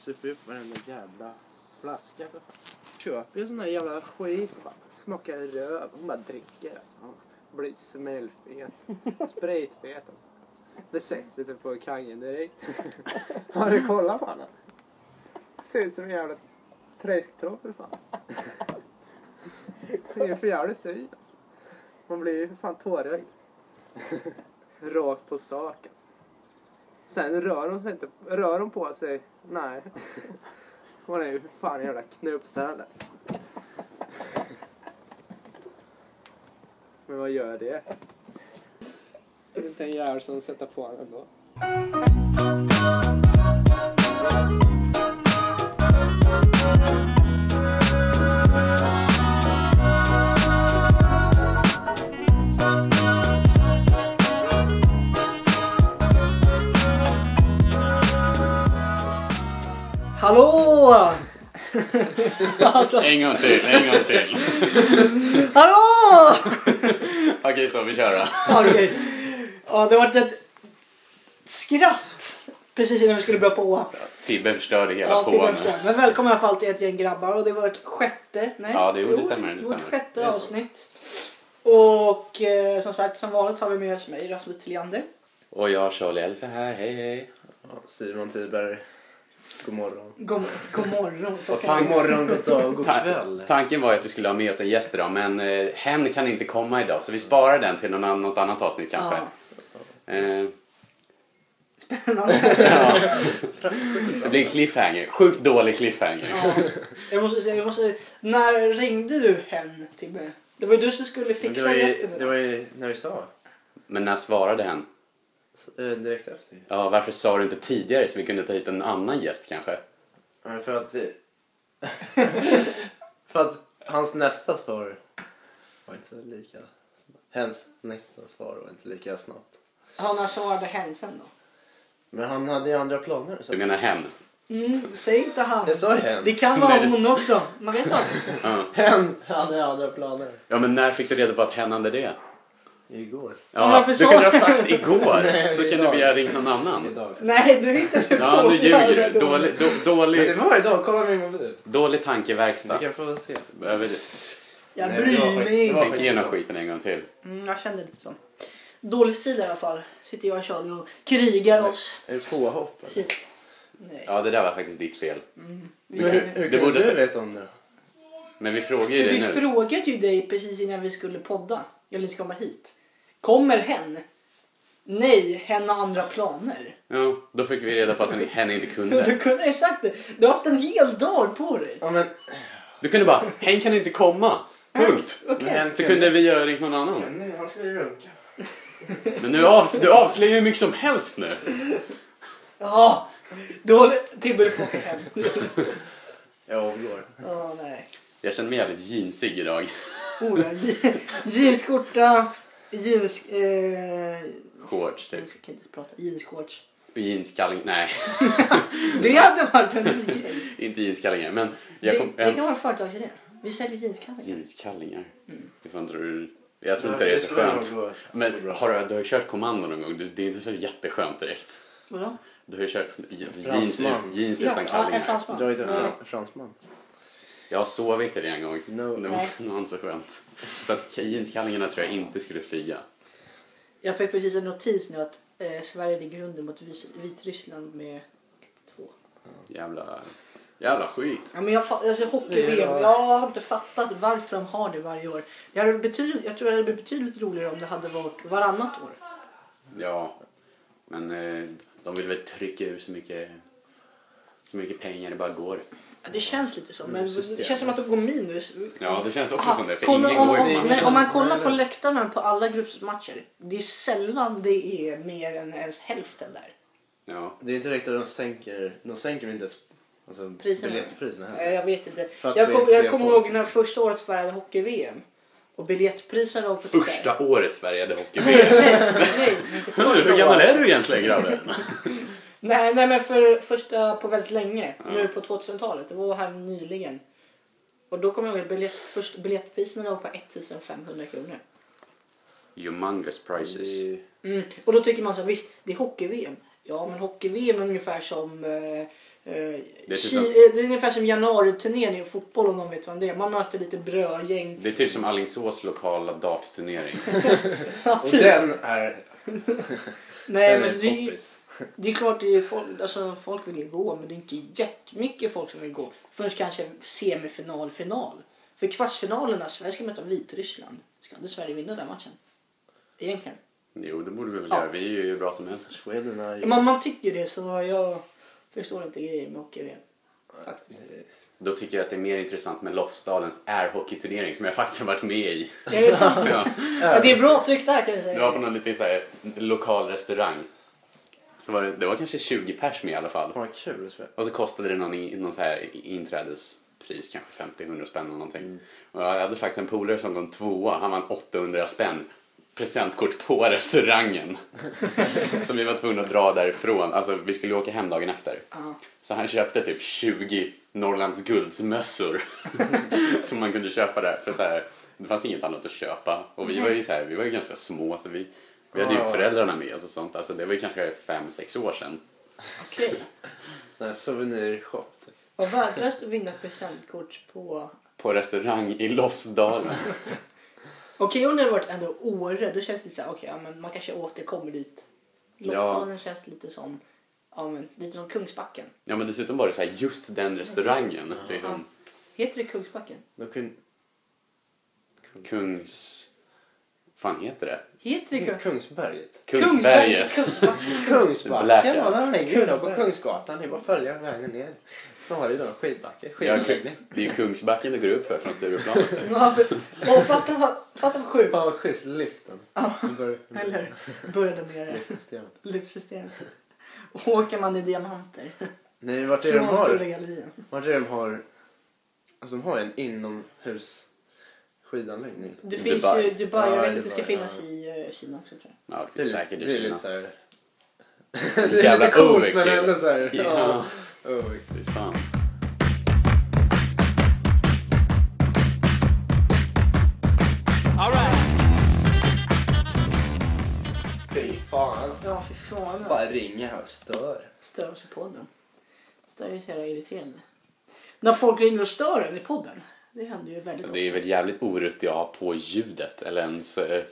super upp varenda jävla flaska för fan. Köper ju sån där jävla skit. Bara, smakar röv. Hon bara dricker alltså. Hon blir smällfet. Spritfet alltså. Det sätter sig på kangen direkt. Har du kollat på honom? Ser ut som en jävla träsktropp för fan. Det är för jävligt syn alltså. Man blir ju för fan tårögd. Rakt på sak alltså. Sen rör hon sig inte, rör hon på sig, nej. Hon är ju för fan en jävla knubbsäl alltså. Men vad gör det? Det är inte en jävel som sätter på henne ändå. Hallå! alltså, En gång till, en gång till. hallå! Okej, så vi kör då. Okej. Ja, det var ett skratt precis innan vi skulle börja på. Tibbe förstörde hela Ja, till påan. Men välkommen i alla fall till ett gäng grabbar och det var ett sjätte, nej? Ja, det- jo, det stämmer, det vårt stämmer. sjätte Det är så. avsnitt. Och eh, som sagt, som vanligt har vi med oss mig, Rasmus Tilliander. Och jag, Charlie Elfe här, hej hej. Simon Tiberg, god morgon. God, god morgon. Och God morgon, god dag, god Ta- kväll. Tanken var ju att vi skulle ha med oss en gäst idag, men eh, hen kan inte komma idag, så vi sparar den till någon, annan- något annat avsnitt kanske. Ja, Eh, spännande. ja. Det blir en cliffhanger, sjukt dålig cliffhanger. Ja. Jag måste säga, jag måste, när ringde du hen Tibbe? Det var ju du som skulle Men fixa det var, ju, gästen det var ju när vi sa. Men när svarade hen? Eh, Direkt efter. Ja, varför sa du inte tidigare så vi kunde ta hit en annan gäst kanske? Ja, För att... för att hans nästa svar var inte lika. Hens nästa svar var inte lika snabbt. Ja, när svarade hen sen då? Men han hade ju andra planer. Så Du menar hen? Mm, säg inte han. Jag sa ju hen. Det kan vara hon också. Man vet aldrig. Ja. Hen hade andra planer. ja, men när fick du reda på att hen hade det? Igår. Ja, Men varför du kunde ha sagt igår, Nej, så kunde vi ha ringt någon annan. Idag. Nej, du hittade på. Ja, nu ljuger du. det. Dålig, då, Men det dålig, var idag, kolla min mobil. dålig Vi tankeverkstad. kan få se. Behöver Jag Nej, bryr mig inte. var tänka igenom skiten en gång till. Mm, jag kände lite så. Dålig stil i alla fall. Sitter jag och Charlie och krigar oss. Är det påhopp? eller? Sitt. Nej. Ja, det där var faktiskt ditt fel. Mm. Men hur, hur Det kunde borde du se- veta om det? Men vi frågar För ju dig vi nu. frågade ju dig precis innan vi skulle podda. Eller ska komma hit. Kommer hen? Nej, hen har andra planer. Ja, då fick vi reda på att hen inte Du kunde. kunde ha sagt det. Du har haft en hel dag på dig. Ja men... Du kunde bara, hen kan inte komma. Punkt. Okej. hen Så kunde vi göra ringt någon annan. Men nu, han skulle ju runka. Men nu avs du avslöjar hur mycket som helst nu. Ja, då Tibbe du får åka hem. Jag avgår. Ja, nej. Jag känner mig jävligt jeansig idag. Oh, ja. Je- Jeansskjorta, jeans... Eh, Shorts jag typ. kan inte prata. Jeansshorts. Och jeanskalling. Nej, Det hade varit en ny grej. inte jeanskallingar. Men Det, jag kom, det jag, kan vara en företagsidé. Vi säljer jeanskallingar. jeanskallingar. Mm. Tror du? Jag tror inte det är så skönt. Men har du, du har ju kört kommando någon gång. Det är inte så jätteskönt direkt. Vadå? Du har ju kört jeans, jeans Ja, utan ja, en kallingar. fransman. Du har ju inte en fransman. Jag har sovit i det en gång. No. Det var Nej. det var inte så skönt. Så att jeanskallingarna tror jag inte skulle flyga. Jag fick precis en notis nu att eh, Sverige ligger under mot Vitryssland med 1-2. Jävla, jävla skit. Ja, men jag, alltså, hockey-VM, Ja. jag har inte fattat varför de har det varje år. Det hade betydligt, jag tror det hade blivit betydligt roligare om det hade varit varannat år. Ja, men eh, de vill väl trycka ur så mycket, så mycket pengar det bara går. Ja, Det känns lite så, men Mm, system. det känns som att de går minus. Ja, det känns också Aha, som det. För kolla, ingen om, går om, i nej, om man kollar på Nej, nej. läktarna på alla gruppmatcher, det är sällan det är mer än ens hälften där. Ja, Det är inte direkt att de sänker, de sänker inte ens alltså, Priserna. biljettpriserna Nej, heller. Jag vet inte. Jag, kom, jag kommer ihåg när första året Sverige hade hockey-VM. Och biljettpriserna låg på första året Sverige hade Nej, hockey-VM. nej, nej, inte första Hur gammal är du egentligen grabben? Nej, nej, men för första på väldigt länge. Ja. Nu på 2000-talet. Det var här nyligen. Och då kommer jag ihåg biljett, först, biljettpriserna låg på 1500 kronor. Humongous prices. Det är- Mm. Och då tycker man så här, visst, det är hockey-VM. Ja, men hockey-VM är ungefär som eh, Eh, typ Ki- som- eh, det är ungefär som januariturnén i fotboll om någon vet vad det är. Man möter lite brödgäng. Det är typ som Alingsås lokala dartturnering. Ja, Och typ. den är, Nej den men är det är, poppis. Det är klart det är folk, alltså, folk vill ju gå men det är inte jättemycket folk som vill gå. Förrän kanske semifinal, final. För kvartsfinalerna, Sverige ska möta Vitryssland. Ska inte Sverige vinna den matchen? Egentligen. Jo, det borde vi väl Ja. göra. Vi är ju bra som helst. Sweden är ju... Men man tycker det så jag förstår inte grejen med hockey-VM. Faktiskt. Då tycker jag att det är mer intressant med Lofsdalens airhockeyturnering som jag faktiskt har varit med i. Är det sant? Ja. Ja, det är bra tryck där kan jag Det var på säga. någon liten så här, lokal restaurang. Så var det, det var kanske 20 pers med i alla fall. Vad kul. Och så kostade det någon, någon så här inträdespris, kanske 50-100 spänn eller någonting. Och jag hade faktiskt en polare som kom tvåa, han vann 800 spänn presentkort på restaurangen. så vi var tvungna att dra därifrån, alltså vi skulle åka hem dagen efter. Ja. Så han köpte typ 20 Norrlands guldsmössor som man kunde köpa där. För så här, det fanns inget annat att köpa. Och vi var ju, så här, vi var ju ganska små så vi, vi hade ju Ja. föräldrarna med oss och sånt. Alltså, det var ju kanske 5-6 år sedan. Okej. Sån här souvenirshop. typ. Vad värdelöst att vinna ett presentkort på... På restaurang i Lofsdalen. Okej om det hade varit ändå Åre då känns det så här, okej ja, men man kanske återkommer dit. Lofsdalen känns lite som, ja men lite som Kungsbacken. Ja men dessutom var det så här, just den restaurangen. Liksom, Heter det Kungsbacken? Då kunde... Kungs... fan heter det? Heter det Kung... Kungsberget. Kungsberget. Kungsbacken. Ja, den ligger ju då på. Kungsgatan. Det är bara att följa vägen ner. Så har du då skidbacke. Ja, Skidbacke. det är ju Kungsbacken det går upp för från Stureplan. Åh, fatta, vad- fatta vad sjukt. Fan vad schysst. Liften. Ja. Börjar- Eller började med det. Liftsystemet. Åker man i diamanter. Nej, vart är de har? Vart är de har? Alltså de har en inomhus skidanläggning. Det Dubai. finns ju Dubai, jag Ja, vet att det ska Dubai, finnas ja. i eh, Kina också tror jag. Ja, det Det är, finns säkert det i är Kina. lite såhär... det är Jävla lite coolt men overkill. ändå såhär... Ja. Ja. overkill. Fy fan. Fy fan. Ja, fy fan. Bara ringer här och stör. Stör oss i podden. Stör är så jävla irriterande. När folk ringer och stör en i podden. Det händer ju väldigt ofta. Det är väl jävligt oruttigt att ha på ljudet eller ens... eh,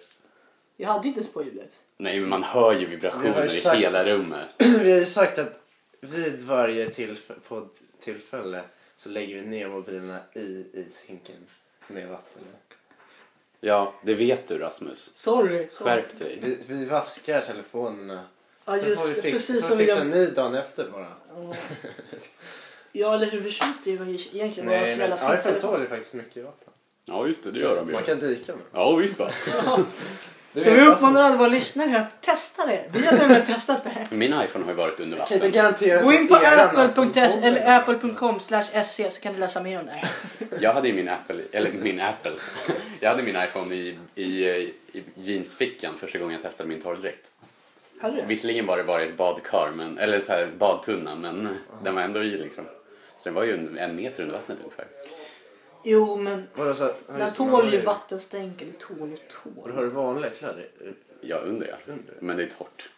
Jag hade inte ens på ljudet. Nej men man hör ju vibrationer ju i sagt- hela rummet. Vi har ju sagt att vid varje tillfälle, poddtillfälle så lägger vi ner mobilerna i ishinken med vatten. Ja, det vet du Rasmus. Sorry. sorry. Skärp dig. Vi, vi vaskar telefonerna. Ja, Sen får just vi fix, Precis får som vi vi fixa gör. en ny dagen efter bara. Ja. Ja, eller hur? Vi skiter ju i egentligen våra Nej, men föräldrar iPhone fick tål ju faktiskt mycket vatten. Ja just det, det gör de Man ju. kan dyka med. Ja visst va. Det Så vi uppmanar alla våra lyssnare att testa det. Vi har nämligen testat det här. Min iPhone har ju varit under Jag kan inte vatten. garantera Gå in på iPhone eller apple.com se så kan du läsa mer om det här. Jag hade ju min Apple, eller min Apple. Jag hade min iPhone i, i, i jeansfickan första gången jag testade min torrdräkt. Hade du det? Visserligen var det bara ett badkar, men, eller så här badtunna, men den var ändå i liksom. Så den var ju en, en meter under vattnet ungefär. Jo, men Vadå, så, den tål ju vattenstänk eller tål och Och tål. har du vanliga kläder? Ja, under ja. Under? Men det är torrt.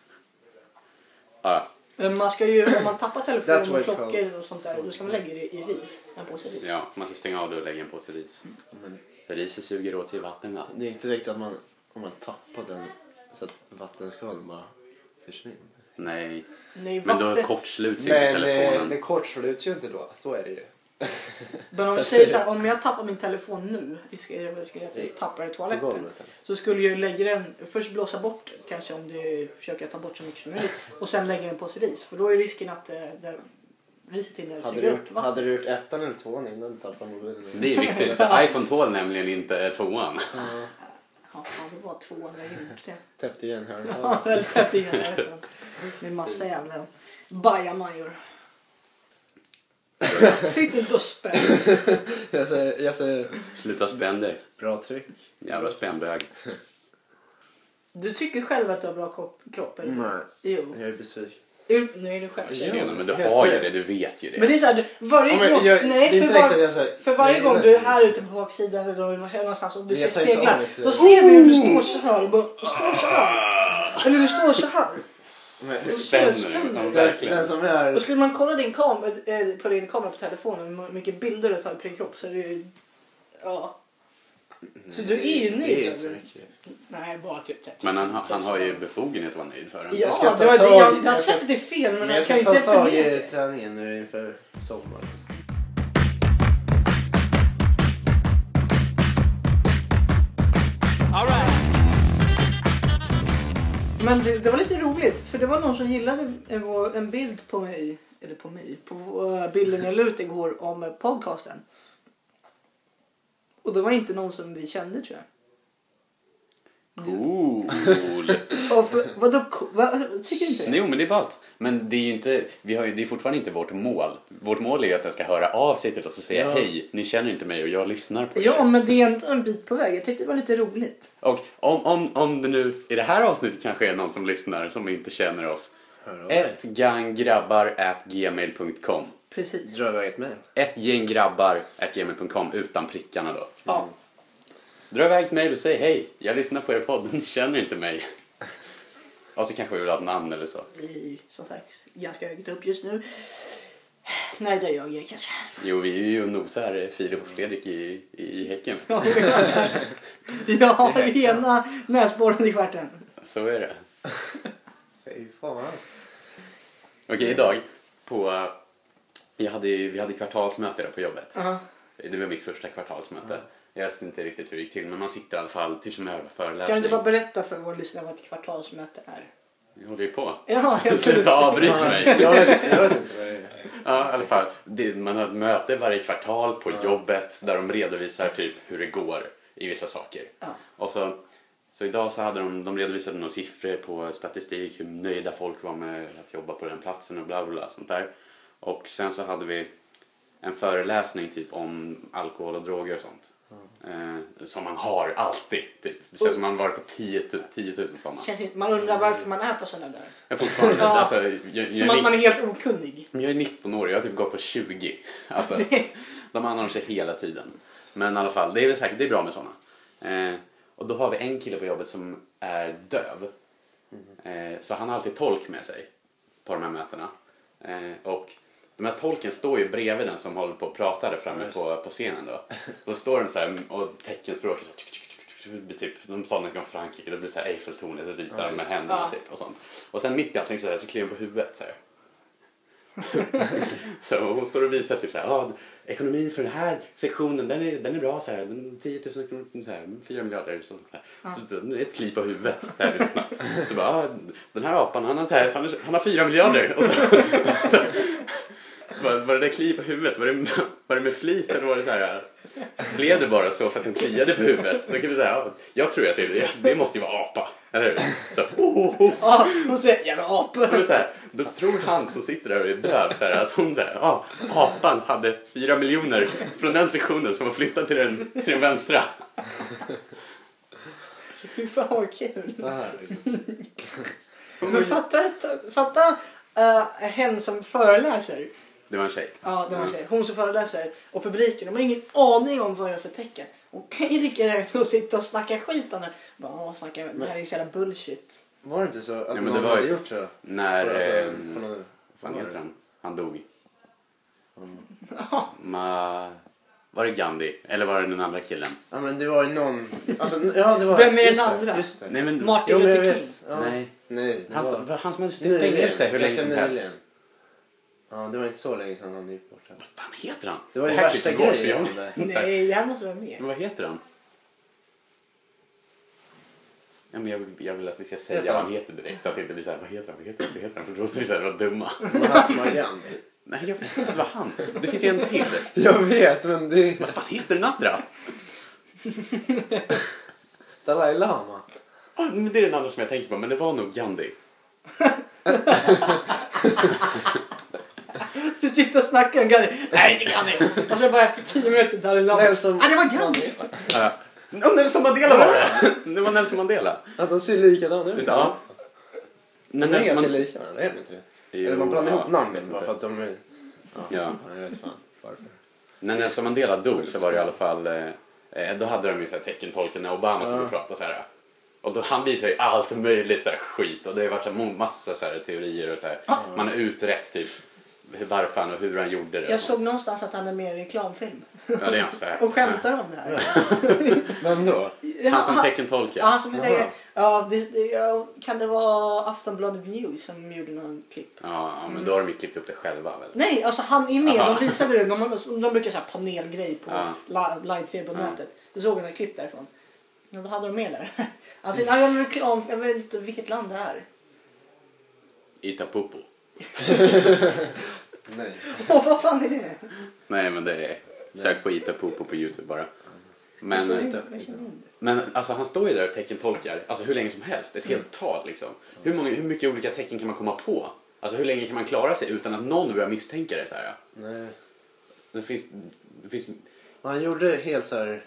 Ja, Men man ska ju, om man tappar That's telefon what och klockor och sånt där, då ska man lägga det i ris. En påse ris. ja, man ska stänga av det och lägga en påse ris. Men Riset suger åt sig vatten va? det är inte riktigt att man, om man tappar den så att vattenskalan bara försvinner. Nej, Nej, men då kortsluts inte telefonen. det kortsluts ju inte då. Så är det ju. Men om vi säger så här, om jag tappar min telefon nu, vi ska, jag skulle jag tappa den i toaletten. Så skulle jag lägga den, först blåsa bort kanske om det försöker ta bort så mycket som möjligt. Och sen lägga den på sig ris. För då är risken att eh, där riset hinner Hade suga du, upp gjort, vattnet. hade du gjort ettan eller tvåan innan du tappade mobilen? Det är viktigt, för iPhone tål nämligen inte tvåan. Ja, det var 200 gjort täppt igen Ja, hörnan. väl tätt igen. jag vet inte. Med massa jävla bajamajor. Sitt inte och spänn. jag, säger, jag säger Sluta spänn dig. bra tryck. Jävla spännbög. Du tycker själv att du har bra kropp, kropp eller? Nej, Jo. jag är besviken. Nu är du själv. Tjena, men du har ju det, du vet ju Men det. det är så här, du- varje Ja, gång... jag, nej, det för, var, jag för varje Nej, gång nej. du är här ute på baksidan eller någonstans och du ser speglar. till Då det. ser vi hur du står så här och bara, du står så här. Eller du står så här. Det är Spänner. Och skulle man kolla din kamera, eh, på din kamera på telefonen, hur mycket bilder du tar på din kropp så är det ju... Ja. Så du är ju Det nöjd? är inte så eller? mycket. Nej, bara typ 30 Men han, har- han har ju befogenhet att vara nöjd för den. Ja, Jag ska det ta det, tag jag, jag har jag ska- sett att det är fel men, Men jag jag kan ska inte ta tag i förneka. träningen nu inför sommaren. Men det, det var lite roligt för det var någon som gillade en, en bild på mig, eller på mig, på bilden jag la ut igår om podcasten. Och det var inte någon som vi kände tror jag. Cool. Och för, vadå, vad, alltså, tycker du inte det? Jo men det är ballt. Men det är ju inte, vi har ju, det är fortfarande inte vårt mål. Vårt mål är ju att den ska höra av sig till oss och säga Ja. hej, ni känner inte mig och jag lyssnar på Ja, er. men det är ändå en bit på väg. Jag tyckte det var lite roligt. Och om, om, om det nu i det här avsnittet kanske är någon som lyssnar som inte känner oss. Ett gang grabbar at gmail.com Precis. Dra iväg ett mejl. Ett gäng grabbar at gmail.com utan prickarna då. Ja. Dra iväg ett mejl och säg hej, jag lyssnar på er podd, ni känner inte mig. Och så kanske vi vill ha ett namn eller så. Vi är ju som sagt ganska högt upp just nu. Nej, det är jag är kanske. Jo, vi är ju och nosar Filip och Fredrik i, i Häcken. Ja, jag har ena näsborren i stjärten. Så är det. Fy fan. Okej, idag på... Jag hade, vi hade kvartalsmöte på jobbet. Ja. Det var mitt första kvartalsmöte. Jag visste inte riktigt hur det gick till, men man sitter i alla fall till som överföreläsning. Kan du inte bara berätta för vår lyssnare vad ett kvartalsmöte är? Jag håller ju på. Ja, jag Sluta avbryt Ja, mig. Jag vet, jag vet inte vad det är. Ja, i alla fall. Det, man har ett möte varje kvartal på jobbet där de redovisar typ hur det går i vissa saker. Ja. Och så, så idag så hade de, de redovisade några siffror på statistik, hur nöjda folk var med att jobba på den platsen och bla bla bla sånt där. Och sen så hade vi en föreläsning typ om alkohol och droger och sånt. Eh, som man har alltid. Typ. Det känns som man varit på 10 000 10 000 sådana. Känns inte, man undrar varför man är på sådana där. Jag fortfarande, Ja. alltså, jag, jag, Som att man är helt okunnig. men jag är 19 år och jag har typ gått på 20. Alltså, de anordnar sig hela tiden. Men i alla fall, det är väl säkert det är bra med sådana. Eh, och då har vi en kille på jobbet som är döv. Eh, så han har alltid tolk med sig på de här mötena. Eh, och de här tolken står ju bredvid den som håller på och pratar där framme Just på, på scenen då. Då står den så här och teckenspråket så typ, de sa de kom från Frankrike, det blir så här Eiffeltornet och ritar Ja, med händerna Ja. typ och sånt. Och sen mitt i allting så, här, så kliar hon på huvudet så här. så hon står och visar typ så här, ah, ekonomin för den här sektionen den är, den är bra så här, den 10 000 kronor, så här, 4 miljarder så, så, här. så det är ett kliv på huvudet här lite snabbt. Så bara, ah, den här apan han har, så här, han, har, han har 4 miljarder. Och så, så, så bara, var det där kliv på huvudet, var det, var det med flit eller var det så här, blev det bara så för att den kliade på huvudet? Då kan vi säga, ja, jag tror att det, det, måste ju vara apa, eller hur? Så, oh, oh. Ja, hon säger jävla apor. så här, då tror han som sitter där och är döv så här, att hon säger ah, apan hade fyra miljoner från den sektionen som var flyttad till den, till den vänstra. Fy fan vad kul. Men fatta, fatta uh, hen som föreläser. Det var en tjej. Ja, det var en tjej. Hon som föreläser och publiken, de har ingen aning om vad jag för tecken. Hon kan ju lika gärna sitta och snacka skit om det. Bara, åh, snacka, det här är så jävla bullshit. Var det inte så att men någon det var hade ju gjort så? När, Alltså, ehm, på någon- vad fan heter han? Han dog. Mm. Ma... Var det Gandhi? Eller var det den andra killen? Ja men det var ju någon... Alltså, ja, det var, Vem är den andra? Just det. Nej men... Martin Jo, Luther King. Ja. Nej. Nej, var... han som hade suttit i fängelse hur länge som helst. Ja, det var inte så länge sedan han gick bort. Vad fan heter han? Det var ju här värsta klipper bort, för grejen. jag- om det. Nej, det här måste vara med. Men vad heter han? Ja, men jag, vill, jag vill att vi ska säga Heter vad han? han heter direkt så att det inte blir så här, vad heter han, vad heter han, vad heter han? För då låter vi så här, vad dumma. Mahatma Gandhi. Nej, jag vet inte vad han. Det finns ju en till. Jag vet, men det Vad fan heter den andra? Dalai Lama. Ah, men det är den andra som jag tänker på, men det var nog Gandhi. Vi sitta och snacka om Gandhi? Nej, inte Gandhi. Och så bara efter tio minuter Dalai Lama. Nelson- Ah, det var Gandhi. Ja. Oh, Nelson Mandela var det! Det var Nelson Mandela. Att de ser likadana ut. Visst, ja. De är Mandela. lika varandra, är de inte det? Eller man blandar ihop namnen vet bara inte. för att de är... Ja, Ja. jag vet fan varför. När Nelson Mandela dog så var det i alla fall, eh, eh, då hade de ju teckentolken när Obama stod och pratade så här. Och då, han visar ju allt möjligt så här skit och det har varit så här, massa så här, teorier och så här. Man har utrett typ varför han och hur han gjorde det. Jag såg någonstans att han är med i reklamfilm. Ja, det är han här. Och skämtar om det här. Vem då? Han som Ja, teckentolkar. Ja, han som säger, ja, det, det, kan det vara Aftonbladet News som gjorde någon klipp? Ja, ja, men då har de ju klippt upp det själva väl? Nej, alltså han är med. Aha. De visade det. De, de brukar säga panelgrej på Ja. li- live-tv på Ja. nätet. Jag såg en klipp därifrån. Ja, vad hade de med där? Alltså, gör reklam. Jag vet inte vilket land det är. Itapupo. Nej. Åh, vad fan är det? Nej men det är... Sök på Itapupo på Youtube bara. Men, Jag känner inte- jag känner inte. men alltså han står ju där och teckentolkar alltså hur länge som helst. Ett helt tal liksom. Hur, många, hur mycket olika tecken kan man komma på? Alltså hur länge kan man klara sig utan att någon börjar misstänka det så här? Nej. Det finns... Det finns Han gjorde helt så här...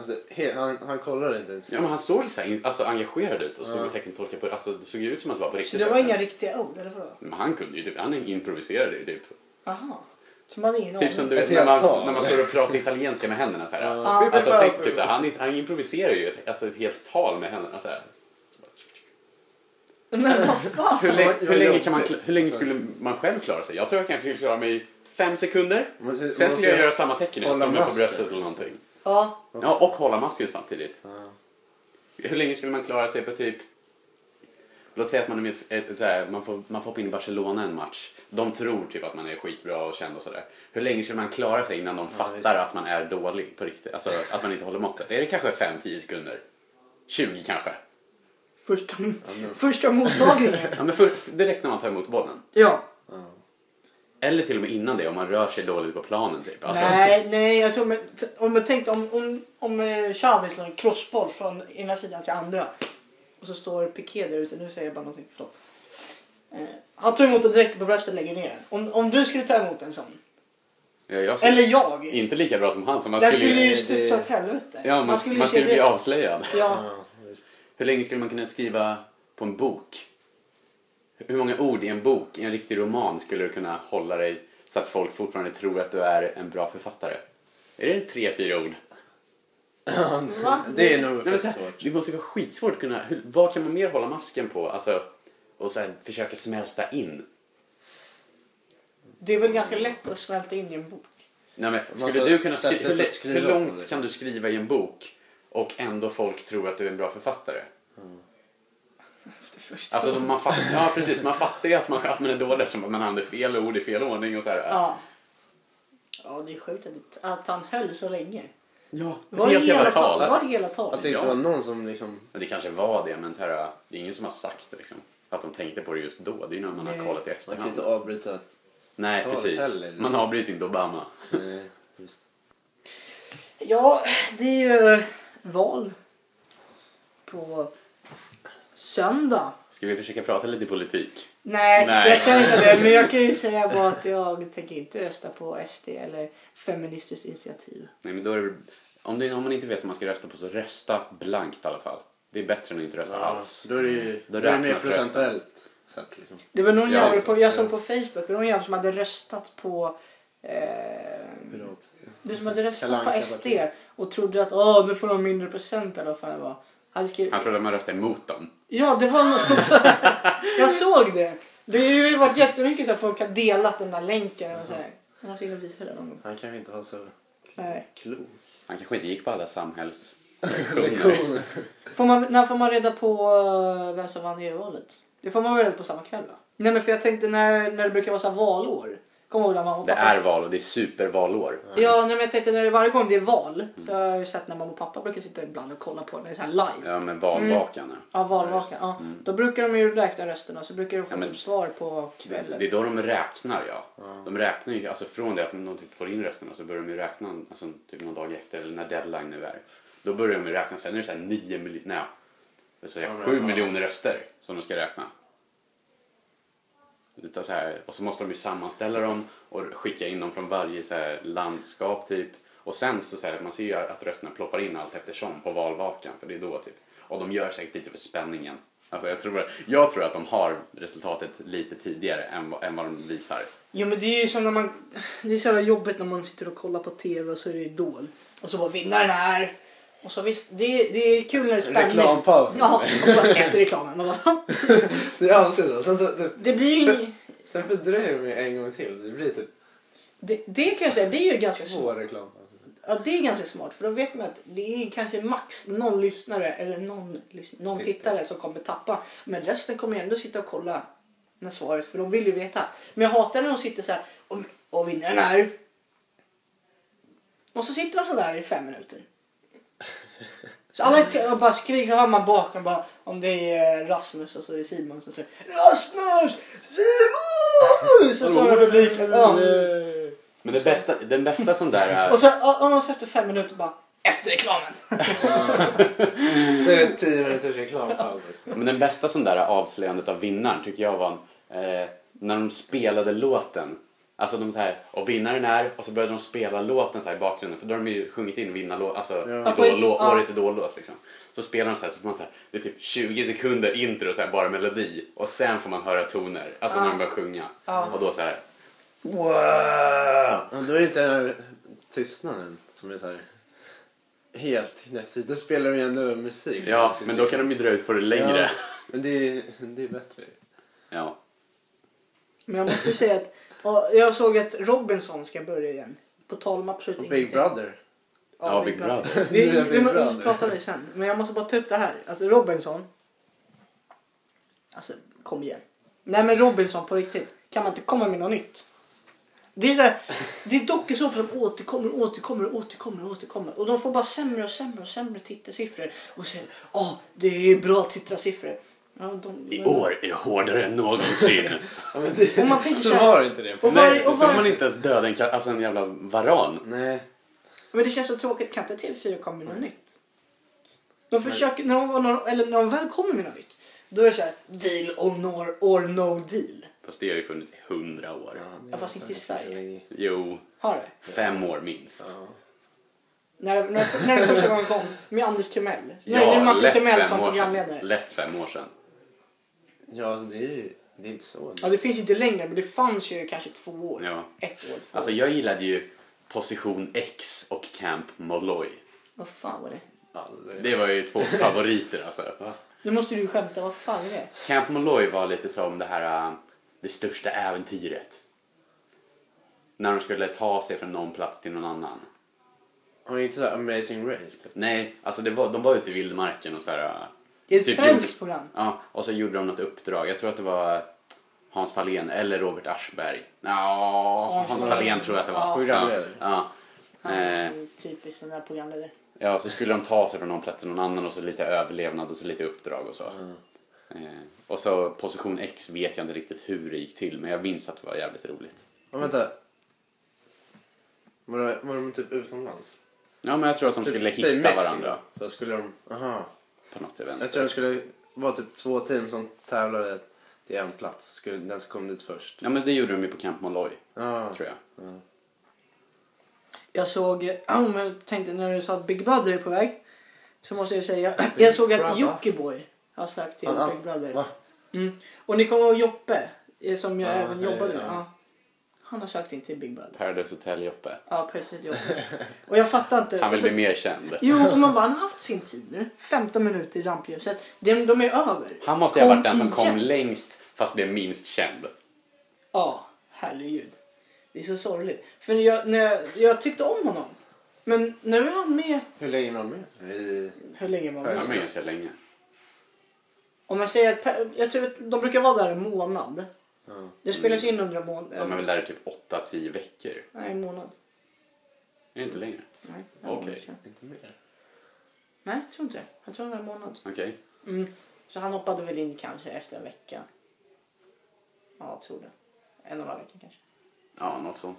Alltså, he, han, han kollade inte ens. ja men han såg så här, alltså, engagerad ut och stod Ja. och teckentolkade på... Alltså det såg ju ut som att det var på Så riktigt. det var inga riktiga ord, eller vadå? Men han kunde ju typ, han improviserade ju typ. Aha. Så man ingen Typ som du vet när man, när man står och pratar italienska med händerna så här. Ja. Alltså tänk typ han, han improviserar ju ett, alltså, ett helt tal med händerna så här. Men vad fan? Hur, länge, hur, länge kan man, hur länge Så. skulle man själv klara sig? Jag tror jag kanske skulle klara mig i fem sekunder. Sen skulle jag göra samma tecken när jag står på bröstet eller någonting. Ja. Ja, och hålla masken samtidigt. Ja. Hur länge skulle man klara sig på typ... Låt säga att man är med ett, ett, ett, man, får, man får hoppa in i Barcelona en match. De tror typ att man är skitbra och känd och sådär. Hur länge skulle man klara sig innan de Ja, fattar visst. att man är dålig på riktigt? Alltså att man inte håller måttet. Är det kanske 5-10 sekunder? 20 kanske? Första, men- första mottagningen. Ja, men för, direkt när man tar emot bollen. Ja. Eller till och med innan det om man rör sig dåligt på planen typ. Alltså, Nej, nej, jag tror... Om jag tänkte om, om, om eh, Xavi slår en crossboll från ena sidan till andra och så står Piqué där ute. Nu säger jag bara någonting, förlåt. Eh, han tar emot den direkt på bröstet och lägger ner den. Om, om du skulle ta emot en sån. ja, jag skulle, Eller jag. Inte lika bra som han. Så man Den skulle, skulle ju- studsa åt helvete. ja, man, man ju skulle, se bli direkt- avslöjad. Ja. Ja. Hur länge skulle man kunna skriva på en bok? Hur många ord i en bok, i en riktig roman, skulle du kunna hålla dig så att folk fortfarande tror att du är en bra författare? Är det tre, fyra ord? Va? Det är nog fett svårt. det måste vara skitsvårt att kunna... Hur, vad kan man mer hålla masken på? Alltså, och så här, försöka smälta in. Det är väl ganska lätt att smälta in i en bok. Nej, men, skulle ska du kunna skri- sättet hur, att skriva hur på, långt liksom. kan du skriva i en bok och ändå folk tror att du är en bra författare? Första Alltså man fattar, ja precis, man fattar ju att man, att man är dålig eftersom man använder fel ord i fel ordning och så här. Ja. Ja, det är sjukt att, att han höll så länge. Ja, Var det helt hela jävla tal? tal. Var det hela tal? Att det inte Ja. var någon som liksom... Men det kanske var det, men så här, det är ingen som har sagt det liksom. Att de tänkte på det just då. Det är ju när man har Nej. kollat i Man kan efterhand. inte avbryta. Nej, talet precis. heller, liksom. Man avbryter inte Obama. Nej, visst. Ja, det är ju val på söndag. Ska vi försöka prata lite politik? Nej, Nej. jag känner inte det. Men jag kan ju säga bara att jag tänker inte rösta på SD eller Feministiskt initiativ. Nej, men då är det, om, det, om man inte vet vad man ska rösta på så rösta blankt i alla fall. Det är bättre än att inte rösta Ja, alls. då är det ju Då då är det mer procentuellt sett liksom. Det var någon jävel på, jag såg på Facebook, det var någon jävel som hade röstat på eh, Pirat. Du som hade röstat Kalle på SD partiet. och trodde att åh, nu får de mindre procent eller vad fan det var. Hade skrivit, Han trodde att man röstade emot dem. Ja, det var något sånt. Jag såg det. Det har ju varit jättemycket så att folk har delat den där länken och så här. In och visa det någon gång. Han kanske inte var så Nej. klok. Han kanske inte gick på alla samhällslektioner. Lektioner. Får man, när får man reda på eh, vem som vann EU-valet? Det får man väl reda på samma kväll va? Nej men för jag tänkte när, när det brukar vara så här valår. Kommer ihåg när mamma och Det pappa... är val och det är supervalår. Ja, nej, men jag tänkte när det varje gång det är val. Så har jag ju sett när mamma och pappa brukar sitta ibland och kolla på det. Är så här live. Ja, men valvakan. Ja, valvakan. Ja. Då brukar de ju räkna rösterna så brukar de få Ja, men- typ svar på kvällen. det är då de räknar ja. De räknar ju, alltså från det att de typ får in rösterna så börjar de ju räkna alltså, typ någon dag efter eller när deadline nu är. Då börjar de ju räkna, sen är det så här 9 miljoner, nej, jag säger Ja, men- 7 ja. miljoner röster som de ska räkna. Lite så här, och så måste de ju sammanställa dem och skicka in dem från varje så här, landskap typ. Och sen så, så här, man ser ju att rösterna ploppar in allt eftersom på valvakan för det är då typ. Och de gör säkert lite för spänningen. Alltså jag tror, jag tror att de har resultatet lite tidigare än, vad- än vad de visar. Jo men det är ju som när man... Det är så jävla jobbigt när man sitter och kollar på TV och så är det Idol. Och så bara vinnaren här. Och så visst, det, det är kul när det är spänning. Reklampaus. Ja, och så bara efter reklamen. Man bara, Det är alltid så. Sen, så det, det blir ju ing- sen fördröjer de en gång till. Så det blir typ det, det kan jag säga, det är ju ganska smart. Ja, det är ganska smart. För då vet man att det är kanske max någon lyssnare eller någon, någon Tittare. tittare som kommer tappa. Men resten kommer ju ändå sitta och kolla när svaret, för de vill ju veta. Men jag hatar när de sitter så här och, och vinnaren är... Och så sitter de så där i fem minuter. Så alla bara skriker så hör man bakom bara om det är Rasmus och så är det Simon som säger Rasmus! Simon! Så svarar publiken. Ja. Men det bästa, den bästa som där är... Och så, och, och så efter fem minuter bara efter reklamen. Så är det tio minuters också. Men den bästa sån där avslöjandet av vinnaren tycker jag var eh, när de spelade låten. Alltså de så här, och vinnaren är, och så började de spela låten så här i bakgrunden för då har de ju sjungit in vinnarlåt, alltså Ja. idol, lå, Ja. årets idol-låt liksom. Så spelar de så här, så får man så här, det är typ 20 sekunder intro så här, bara melodi och sen får man höra toner, alltså när Ja. de börjar sjunga. Ja. Och då så här, Wow! Ja, då är det inte den här tystnaden som är så här helt knäpptyst. Då spelar de ju ändå musik. ja men då kan de ju dra ut på det längre. Ja, men det är, det är bättre. Ja. Men jag måste ju säga att och jag såg att Robinson ska börja igen. På tal om absolut Och ingenting. Big Brother. Ja, Big Brother. Vi, vi, vi, vi pratar om det sen. Men jag måste bara ta upp det här. Alltså Robinson. Alltså kom igen. Nej men Robinson på riktigt. Kan man inte komma med något nytt? Det är så här, det är dokusåpor som återkommer, återkommer, återkommer, återkommer. Och de får bara sämre och sämre och sämre tittarsiffror. Och säger åh det är bra tittarsiffror. Ja, de, I år är det hårdare än någonsin. Ja, men det, Om man tänker så så här- var det inte det. Och Nej, varje- och så har varje- man inte ens dödat en, ka- alltså en jävla varan. Nej. Men det känns så tråkigt. Kan inte TV4 komma med något nytt? De försöker, när de, när de, eller när de väl kommer med något nytt. Då är det så här, deal or no, or no deal. Fast det har ju funnits i hundra år. Ja, fast inte i Sverige. Jo, Har det? fem år minst. Ja. När, när, när det första gången kom med Anders Timell. Nej, det är Martin lätt Timell fem som år sedan. programledare. Lätt fem år sedan. Ja, alltså, det är ju det är inte så. Ja, det finns ju inte längre, men det fanns ju kanske två år. Ja. Ett år, två Alltså år. jag gillade ju Position X och Camp Molloy. Vad fan var det? Aldrig. Det var ju två favoriter alltså. Nu måste du ju skämta, vad fan är det? Camp Molloy var lite som det här äh, det största äventyret. När de skulle ta sig från någon plats till någon annan. Har inte så Amazing Race typ? Nej, alltså det var, de var ute i vildmarken och så här. Är det ett Typ svenskt gjorde- program? Ja, och så gjorde de något uppdrag. Jag tror att det var Hans Fahlén eller Robert Aschberg. Ja, Hans Hans Fahlén. Tror jag att det var. Ja. Ja. Han Eh, är typiskt sån där programledare. Ja, så skulle de ta sig från någon plats till någon annan och så lite överlevnad och så lite uppdrag och så. Mm. Eh, och så position X vet jag inte riktigt hur det gick till men jag minns att det var jävligt roligt. Ja, vänta. Var, var de typ utomlands? Ja, men jag tror att de Typ, skulle hitta varandra Så skulle de... Aha. På något till Jag tror det skulle vara typ två team som tävlade till en plats. Skulle, den som kom dit först. Ja, men det gjorde de ju på Camp Molloy, Ja. tror jag. Jag såg, jag tänkte när du sa att Big Brother är på väg. Så måste jag säga, jag såg att. Jockiboi har sagt till han- Big Brother. Va? Mm. Och ni kommer ihåg Joppe, eh, som jag Ja, även jobbade ja. med. Han har sökt in till Big Brother. Paradise Hotel-Joppe. Ja, precis. Joppe. Och jag fattar inte. Han vill bli mer känd. Jo, och man bara, han har haft sin tid nu. 15 minuter i rampljuset. De, de är över. Han måste ha varit den som igen. kom längst fast blev minst känd. Ja, herregud. Det är så sorgligt. För jag, när jag, jag tyckte om honom. Men nu är han med. Hur länge var de med? I... Hur länge var Han han var med? med ganska länge. Om man säger att jag tror att de brukar vara där en månad. Ja. Det spelas in under en månad. De är väl där i typ 8-10 veckor. Nej, en månad. Är det inte längre? Nej, en Okej. månad. Inte mer? Nej, jag tror inte det. Jag tror det var en månad. Okej. Mm. Så han hoppade väl in kanske efter en vecka. Ja, jag tror det. En och en halv vecka kanske. Ja, något sånt.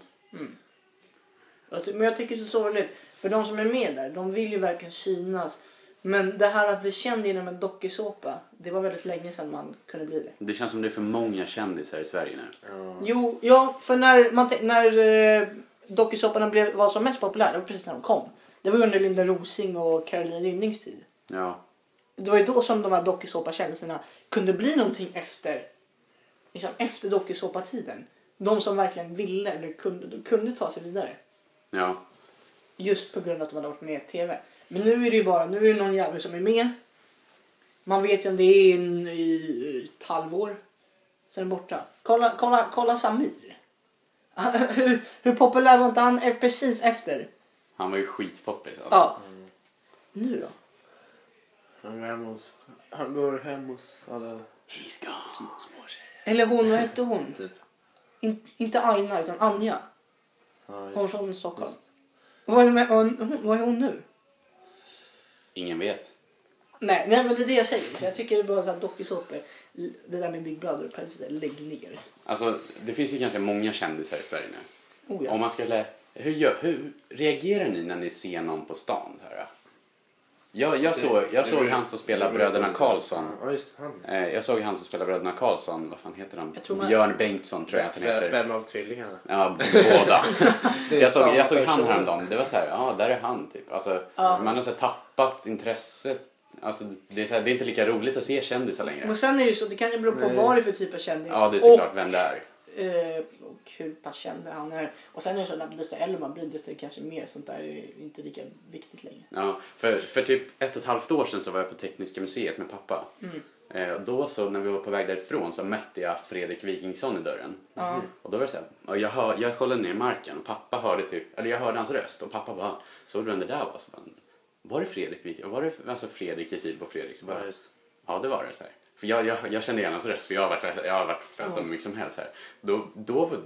Jag ty- Men jag tycker det är så sorgligt. För de som är med där, de vill ju verkligen synas. Men det här att bli känd inom en dokusåpa, det var väldigt länge sedan man kunde bli det. Det känns som det är för många kändisar i Sverige nu. Ja. Jo, ja, för när, man, när eh, dokusåporna blev, var som mest populära, det var precis när de kom. Det var under Linda Rosing och Carolina Gynnings tid. Ja. Det var ju då som de här dokusåpakändisarna kunde bli någonting efter, liksom efter dokusåpatiden. De som verkligen ville eller kunde, kunde ta sig vidare. Ja. Just på grund av att man har varit med i TV. Men nu är det ju bara, nu är det någon jävel som är med. Man vet ju om det är en, i ett halvår. Sen borta. Kolla, kolla, kolla Samir. hur, hur populär var inte han e- precis efter? Han var ju skitpoppis. Alltså. Ja. Nu då? Han går hem hos, han går hem hos alla He's gone. små, små tjejer. Eller hon, vad hette hon? Typ. In, inte Aina utan Anja. Ja, Hon från Stockholm. Just. Vad är, med, vad är hon nu? Ingen vet. Nej, nej men det är det jag säger. Så jag tycker det är bara så här dokusåpor. Det där med Big Brother och Paradise Hotel, lägg ner. Alltså, det finns ju ganska många kändisar i Sverige nu. Oh, ja. Om man skulle... Hur, gör, hur reagerar ni när ni ser någon på stan? Så här? Jag, jag, såg, jag såg han som spelar Bröderna Karlsson. Ja, just han. Eh, Jag såg han som spelar Bröderna Karlsson. Vad fan heter han? Man- Björn Bengtsson tror jag att han heter. Vem av tvillingarna? Ja, båda. Jag såg, jag såg han häromdagen. Det var så här, ja där är han typ. Alltså, Ja. Man har så här, tappat intresset. Alltså, det, är så här, det är inte lika roligt att se kändisar längre. Men sen är det ju så, det kan ju bero på Nej. vad det är för typ av kändis. Ja, det är såklart vem det är. Och, eh, och hur pass känd han är. Och sen är det så att desto äldre man blir desto kanske mer sånt där är inte lika viktigt längre. Ja, för, för typ ett och ett halvt år sedan så var jag på Tekniska museet med pappa. Mm. Eh, och då så när vi var på väg därifrån så mötte jag Fredrik Wikingsson i dörren. Ja. Och då var det så här, och jag, hör, jag kollade ner i marken och pappa hörde typ, eller jag hörde hans röst och pappa bara, såg du vem det där var? Så bara, var det Fredrik Wikingsson? Var det alltså Fredrik i Filip och Fredrik? Så bara, Ja, just Ja, det var det. Så här. För jag, jag, jag kände igen hans röst för jag har varit, jag har varit följt Ja. honom mycket som helst. Här. Då, då, var-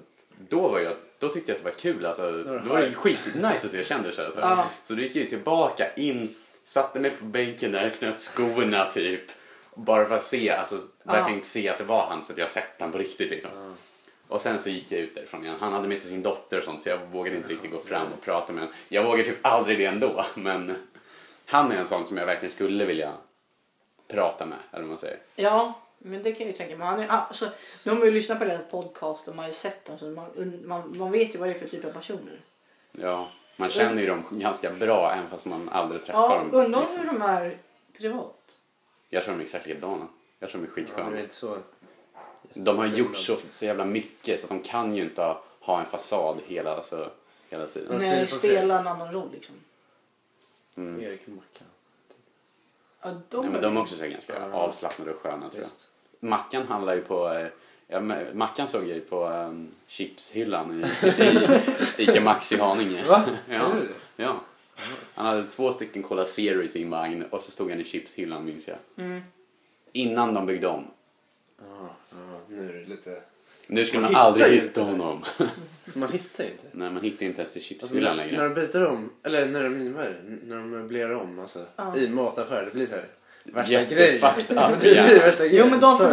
då, var jag, då tyckte jag att det var kul. Alltså, då var det skitnice att se kändisar. Så, Ja. så då gick jag tillbaka in, satte mig på bänken där, knöt skorna typ. Bara för att se, alltså, verkligen se att det var han så att jag sett han på riktigt. Liksom. Ja. Och sen så gick jag ut därifrån igen. Han hade med sig sin dotter och sånt så jag vågade inte riktigt gå fram och prata med honom. Jag vågar typ aldrig det ändå. Men han är en sån som jag verkligen skulle vilja prata med. Eller vad man säger. ja, men det kan jag ju tänka mig. Han är, alltså, nu har man ju lyssnat på deras podcast och man har ju sett dem så man, man, man vet ju vad det är för typ av personer. Ja, man känner ju dem ganska bra även fast man aldrig träffar Ja, dem. undrar liksom. hur de är privat. Jag tror de är exakt likadana. Jag tror de är Ja, skitsköna. så... De har gjort så, så jävla mycket så att de kan ju inte ha en fasad hela, alltså, hela tiden. Nej, spela en annan roll liksom. Mm. Erik Mackan. Ja, de, men de är också så ganska Ja. avslappnade och sköna tror jag. Visst. Mackan handlar ju på... eh, Ja, Mackan såg jag ju på um, chipshyllan i, i Ica Maxi Haninge. Va? Ja. Är det det? Ja. Han hade två stycken Cola Zero i sin vagn och så stod han i chipshyllan minns jag. Mm. Innan de byggde om. Ja, ja, nu är det lite... Nu skulle Man man, aldrig hitta inte. honom. Man hittar inte. Nej, man hittar inte ens till Alltså, chipshyllan när, längre. när de byter om, eller när de, det? när de möblerar om alltså, Ja. i mataffärer, det blir så här värsta grejen. Det blir igen. värsta grejen. Jo men de, för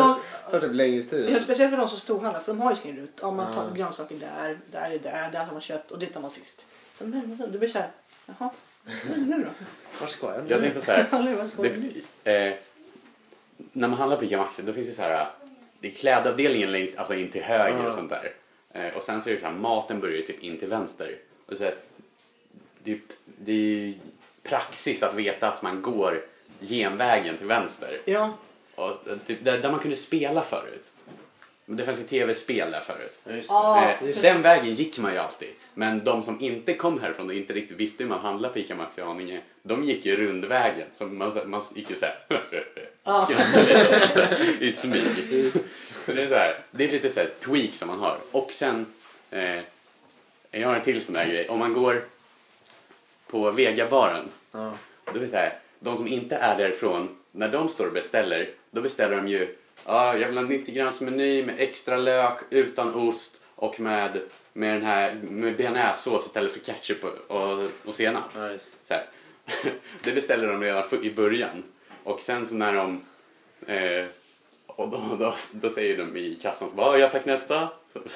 tar, typ längre tid. ja, speciellt för de som storhandlar för de har ju sin rutt. Ja, man tar grönsaker där, där är där, där har man kött och det tar man sist. Så men, det blir så här, jaha, nu, då? Vart ska jag? Jag tänkte så här. Ja, nu, jag nu? Det, eh, när man handlar på Ica Maxi då finns det så här. Det är klädavdelningen längst, alltså in till höger Ja. och sånt där. Eh, och sen så är det så här, maten börjar ju typ in till vänster. Och så här, det, det är ju praxis att veta att man går genvägen till vänster. Ja, Och, eh, typ, där, där man kunde spela förut. Men Det fanns ju tv-spel där förut. Ja, just det. Ja. Eh, den vägen gick man ju alltid. Men de som inte kom härifrån och inte riktigt visste hur man handlade på Ica Maxi Haninge, de gick ju rundvägen. Så man, man gick ju såhär lite i smyg. Så det är, så här, det är lite så här tweak som man har. Och sen, eh, jag har en till sån där grej. Om man går på Vegabaren, Ja. då är det så här, de som inte är därifrån, när de står och beställer, då beställer de ju Ja, jag vill ha 90 grams meny med extra lök, utan ost och med, med den här med bearnaisesås istället för ketchup och, och, och senap. ja, Så. Det beställer de redan för- i början. Och sen så när de... Eh, och då, då, då säger de i kassan så bara, "Ja, jag tack nästa.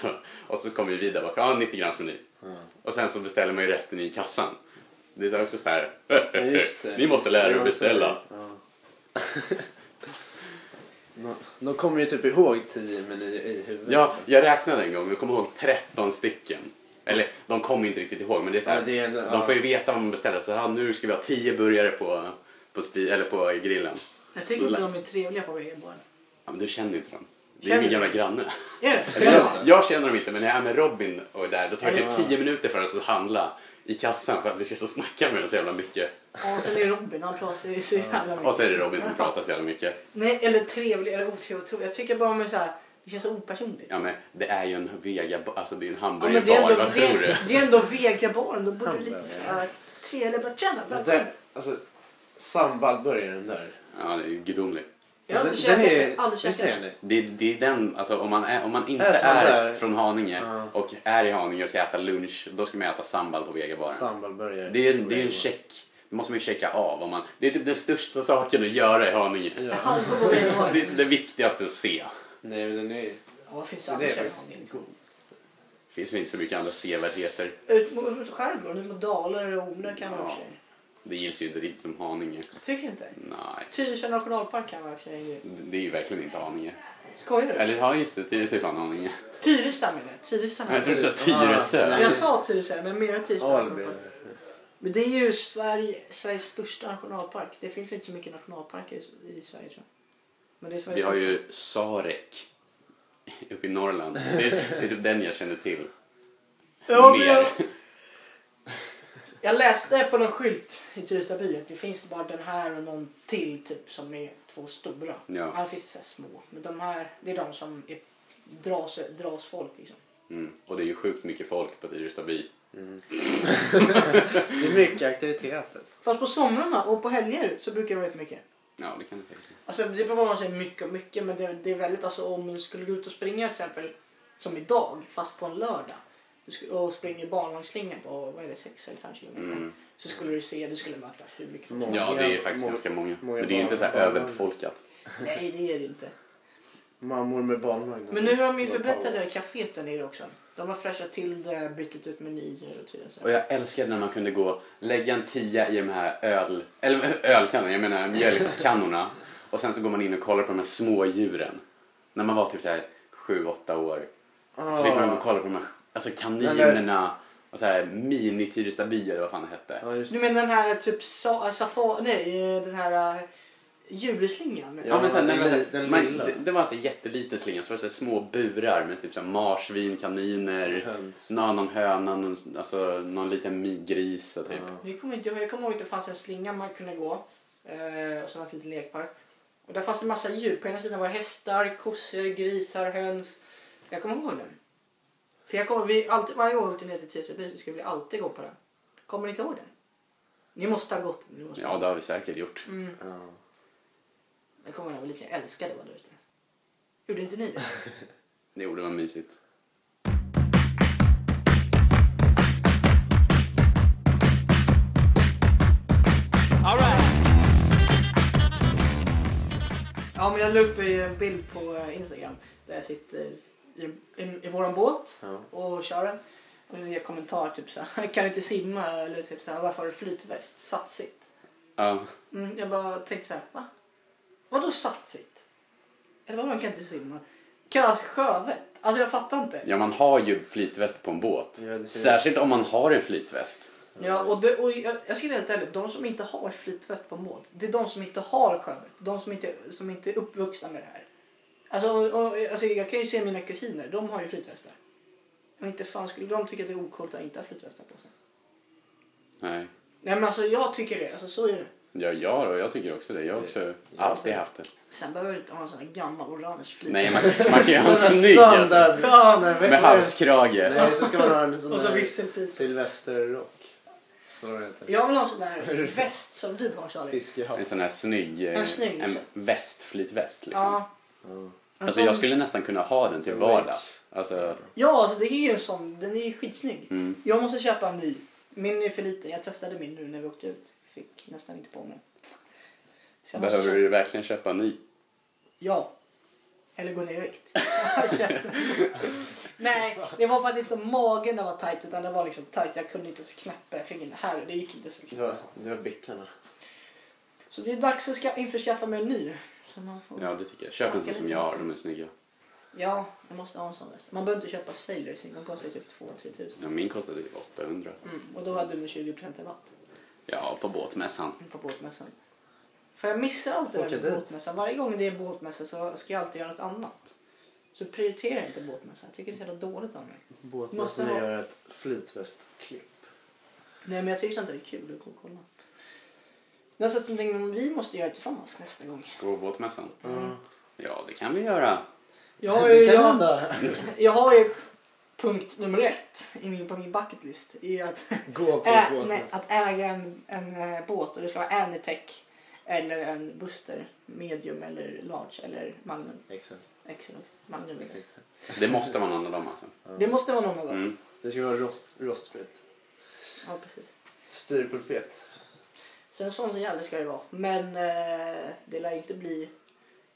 Och så kommer vi vidare bak, ja 90 grams meny. Ja. Och sen så beställer man ju resten i kassan. Det är också så här, Ja, ni måste lära er att beställa. Ja. De kommer ju typ ihåg tio menyer i huvudet. Ja, jag räknade en gång, jag kommer ihåg 13 stycken. Eller de kommer inte riktigt ihåg men det är så här, Ja, det är de får ju veta vad man beställer. Så här, nu ska vi ha 10 burgare på, på, spi, eller på grillen. Jag tycker inte de är trevliga på Vegaborg. Ja, men du känner inte dem. Det är min gamla granne. Eller jag, Ja. jag känner dem inte men när jag är med Robin och är där då tar det typ 10 minuter för oss att handla i kassan för att vi ska så snacka med dem så jävla mycket. Och sen är det Robin, han pratar ju så jävla Och mycket. så är det Robin som pratar så jävla mycket. Nej, eller trevlig eller otrevlig. Jag tycker bara med så här, det känns så opersonligt. Ja men det är ju en vega, alltså det är en Ja, men det är hamburgerbar, ändå, vad tror du? det, är ändå vegabaren. Då borde det lite så här trevligt. Bara tjena, Men välkommen. alltså, sambalburgaren där. Ja det är ju gudomligt. Jag har inte Alltså, den käkat är- det. Aldrig käkat är det. Det, det är den, alltså om man, är, om man inte är där- från Haninge Ja. och är i Haninge och ska äta lunch, då ska man äta sambal på vegabaren. Sambalburgare. Det är, det är en check. Det måste man ju checka av. Om man, det är typ den största saken att göra i Haninge. Ja. Det är det viktigaste att se. Nej men den är... Ja, vad finns det är käkat faktiskt god. Det finns väl inte så mycket andra sevärdheter. Ut mot skärgården, ut mot Dalarna och Ore kan man i Ja. Det gills ju inte riktigt som Haninge. Tycker du inte? Nej, Tyresö nationalpark kan och för sig. det är ju verkligen inte Haninge. Skojar du? Eller ja, just det. Tyresö är fan Haninge. Tyresö menar jag. Jag menar jag. du sa Tyresö. Jag sa Tyresö, men mer Tyresö Alby. nationalpark. Men det är ju Sverige, Sveriges största nationalpark. Det finns väl inte så mycket nationalparker i, i Sverige tror jag. Men det är Vi har största. ju Sarek uppe i Norrland. Det, det är den jag känner till. Ja, men Mer. Jag, läste på någon skylt i Tyresö by att det finns bara den här och någon till typ som är två stora. Ja. Annars finns det så här små. Men de här, det är de som är, dras, dras folk liksom. Mm. Och det är ju sjukt mycket folk på Tyresö by. Mm. det är mycket aktivitet alltså. Fast på somrarna och på helger så brukar det vara rätt mycket. Ja, det kan jag tänka mig. Alltså det beror på vad man säger mycket och mycket men det, det är väldigt alltså om du skulle gå ut och springa till exempel som idag fast på en lördag och springer barnvagnsslingan på vad är det, 6 eller 5 kilometer Mm. så skulle du se, du skulle möta hur mycket folk. Ja, det är faktiskt Många- ganska många. många Men det är inte så här överbefolkat. Nej det är det inte. Mammor med barnvagnar. Men nu har de ju förbättrat det här kaféet där nere också. De har fräschat till det, bytt ut menyer och tydligen så. Och jag älskade när man kunde gå, lägga en tia i de här öl, eller ölkannorna, jag menar mjölkkannorna. Och sen så går man in och kollar på de här små djuren. När man var typ så här 7-8 år. Så fick man gå och kolla på de här alltså kaninerna och så här mini Tyrestaby eller vad fan det hette. Ja, just Du menar den här typ sa, safa, nej den här djurslingan? Ja, men sen, den den man, det, det var alltså jätteliten slinga, så var det så små burar med typ så marsvin, kaniner, Höns. någon, någon höna, någon, alltså, någon liten migris och typ. Ja. Det kommer inte, ihåg. jag kommer ihåg att det fanns en slinga man kunde gå. Eh, och så fanns det en liten lekpark. Och där fanns det massa djur. På ena sidan var det hästar, kossor, grisar, höns. Jag kommer ihåg den. För jag kommer, vi, alltid, varje gång vi åkte ner till Tyresöby så skulle vi alltid gå på den. Kommer ni inte ihåg den? Ni måste ha gått. Ni måste Ja, det har vi säkert gjort. Mm. Ja. Jag kommer ihåg jag liten. Jag älskade att vara där ute. Gjorde inte ni det? Jo, det var mysigt. Ja, men jag la upp en bild på eh, Instagram där jag sitter i, i, i våran båt Ja. och kör den. Och jag kommentar typ så här, kan du inte simma? Eller typ så här, varför har du flytväst? Satsigt. Ja, Mm, jag bara tänkte så här, va? Vadå satsigt? Eller vadå, man kan inte simma? Kallas sjövett? Alltså jag fattar inte. ja, man har ju flytväst på en båt. Ja, Särskilt om man har en flytväst. Ja, och, det, och jag, jag ska vara helt ärlig, de som inte har flytväst på en båt, det är de som inte har sjövett. De som inte, som inte är uppvuxna med det här. Alltså, och, och, alltså jag kan ju se mina kusiner, de har ju flytvästar. Och inte fan skulle de tycka att det är ocoolt att inte ha flytvästar på sig. Nej. Nej men alltså jag tycker det, alltså så är det. Ja, ja och jag tycker också det. Jag har också alltid haft det. Sen behöver du inte ha en sån här gammal orange flytväst. Nej, man, man kan ju ha en snygg alltså. Ja. här- Med halskrage. Nej, så ska man ha en sån Och så heter. Jag vill ha en sån där väst som du har Charlie. Fiskehatt. En sån här snygg, En snygg, en så. väst, flytväst liksom. Ja. En Alltså jag skulle nästan kunna ha den till vardags. Alltså, Ja, alltså det är ju en sån, den är ju skitsnygg. mm. Jag måste köpa en ny. Min är för liten. Jag testade min nu när vi åkte ut. Fick nästan inte på mig. Behöver köpa- du verkligen köpa en ny? Ja. Eller gå ner i vikt. Nej, det var för att inte magen var tajt utan det var liksom tajt. Jag kunde inte ens knäppa fingret här. Det gick inte så. Det var, det var bickarna. Så det är dags att ska, införskaffa mig en ny. Så man får... Ja, det tycker jag. Köp en sån som jag har, de är snygga. ja, jag måste ha en sån väst. Man behöver inte köpa Sailor Sing. De kostar typ 2-3 tusen. Ja, min kostade typ 800. Mm. Och då hade du med 20% rabatt. Ja, på båtmässan. på båtmässan. För jag missar alltid Åka där dit. båtmässan. Varje gång det är båtmässa så ska jag alltid göra något annat. Så prioritera inte båtmässan. Jag tycker det är så jävla dåligt av mig. Måste Båtmässan ha- gör ett flytvästklipp. Nej men jag tycker sånt där är kul att gå och kolla. Nästan någonting vi måste göra tillsammans nästa gång. Gå båtmässan. Mm. Ja, det kan vi göra. Jag har ju, Det kan jag, hända. jag har ju punkt nummer ett i min, på min bucketlist. I att, Gå på ä, båtmässan. nej, att äga en, en eh, båt och det ska vara Anytech eller en Buster medium eller large eller Magnum Exakt. XL. Magnum. Exakt. Det måste vara någon av dem alltså. Det måste vara någon av dem. Mm. Det ska vara rost, rostfritt. Ja precis. Styrpulpet. Så en sån jävla ska det vara. Men eh, det lär ju inte bli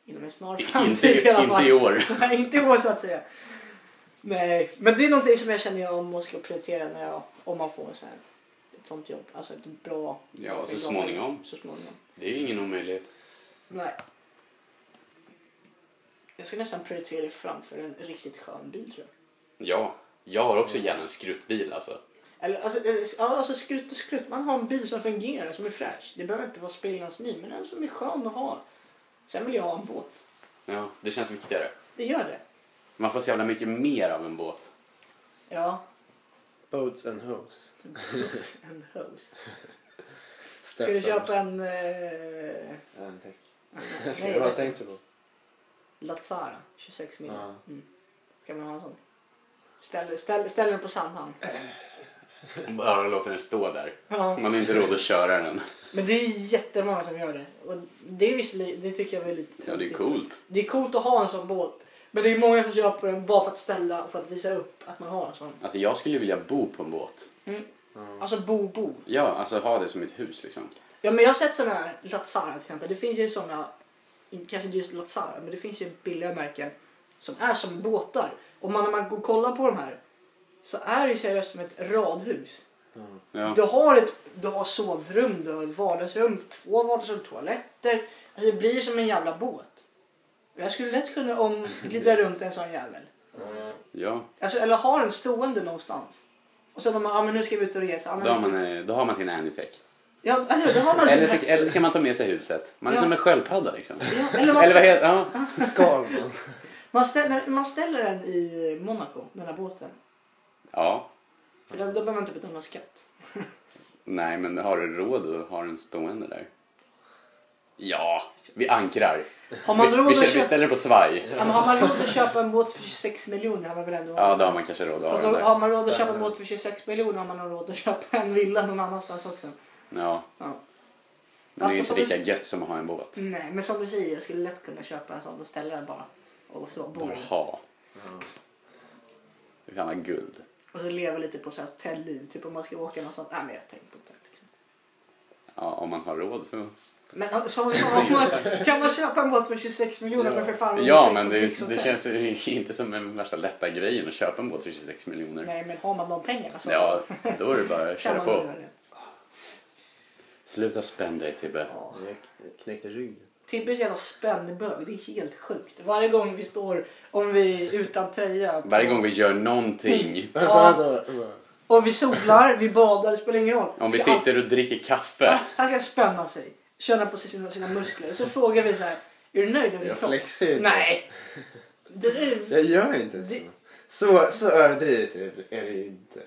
inom en snar framtid Inte, i alla fall. inte i år. Nej, inte i år så att säga. Nej, men det är någonting som jag känner jag om ska prioritera när jag, om man får så här, ett sånt jobb. Alltså ett bra... Ja, så småningom. Så småningom. Det är ju ingen omöjlighet. Nej. Jag ska nästan prioritera det framför en riktigt skön bil tror jag. Ja, jag har också gärna en skruttbil alltså. Eller, alltså, eh, ja, alltså skrutt och skrutt. Man har en bil som fungerar, som är fräsch. Det behöver inte vara sprillans ny, men en som är skön att ha. Sen vill jag ha en båt. Ja, det känns viktigare. Det gör det. Man får så jävla mycket mer av en båt. Ja. Boats and hose. Hose and hose. Ska du köpa en... Eh, Antec. nej, Ska du, vad tänkte du på? Lazzara, 26 mil. Ja. Mm. Ska man ha en sån? Ställ, ställ, ställ den på Sandhamn. Bara låter den stå där. Ja. Man har inte råd att köra den. Men det är jättemånga som gör det. Och det, är visserligen, det tycker jag är lite Ja, det är coolt. Det är coolt att ha en sån båt. Men det är många som köper den bara för att ställa och för att visa upp att man har en sån. Alltså jag skulle vilja bo på en båt. Mm. Alltså bo, bo. Ja, alltså ha det som ett hus liksom. Ja men jag har sett såna här Lazzara till exempel. Det finns ju såna, kanske inte just Lazzara, men det finns ju billiga märken som är som båtar. Och man, när man går och kollar på de här så är det seriöst som ett radhus. Ja. Ja. Du har ett du har sovrum, du har ett vardagsrum, två vardagsrum, toaletter. Alltså det blir som en jävla båt. Jag skulle lätt kunna om, glida runt en sån jävel. Ja, Alltså, eller ha den stående någonstans. Och sen om man, ja men nu ska vi ut och resa. Men då har man, eh, då har man sin Anytech. Ja, eller? Då har man sin Eller så, eller så kan man ta med sig huset. Man är Ja. som en sköldpadda liksom. Ja, eller man, Eller vad heter ja. Skalman. man, ställer, man ställer den i Monaco, den här båten. Ja. För då, då behöver man inte betala någon skatt. Nej, men har du råd att ha den stående där? Ja, vi ankrar. Har man vi, råd vi, att kör- vi köpa, ställer på svaj. ja, men har man råd att köpa en båt för 26 miljoner har man väl ändå Ja, då har man kanske råd att ha den har man råd att köpa en båt för 26 miljoner har man nog råd att köpa en villa någon annanstans också. Ja, Ja. men det är Alltså, inte lika gött som att ha en båt. Nej, men som du säger, jag skulle lätt kunna köpa en sån och ställa den bara. Och så bo Bara i. ha. Ja. Du kan ha guld. Och så leva lite på så här hotellliv. Typ om man ska åka någonstans. Nej, men jag tänker på hotell. Liksom. Ja, om man har råd så. Men så, så, om man, kan man köpa en båt för 26 miljoner Ja. men för fan Ja, men det, lyxhotell. det känns ju inte som den värsta lätta grejen att köpa en båt för 26 miljoner. Nej, men har man de pengarna så Ja, då är det bara att köra på. Sluta spänn dig Tibbe. Ja. Jag knäckte ryggen. Tibbe är så jävla spännbög. Det är helt sjukt. Varje gång vi står, om vi är utan tröja. på- Varje gång vi gör någonting. Vänta, Ja. Och vi solar, vi badar, det spelar ingen roll. Om vi Ska sitter och dricker kaffe. han ska spänna sig. Känna på sig sina, sina muskler. Så frågar vi så här. Är du nöjd med din Jag kropp? flexar ju inte. Nej. Det är, Jag gör inte så. Det- Så, så överdrivet är det ju inte.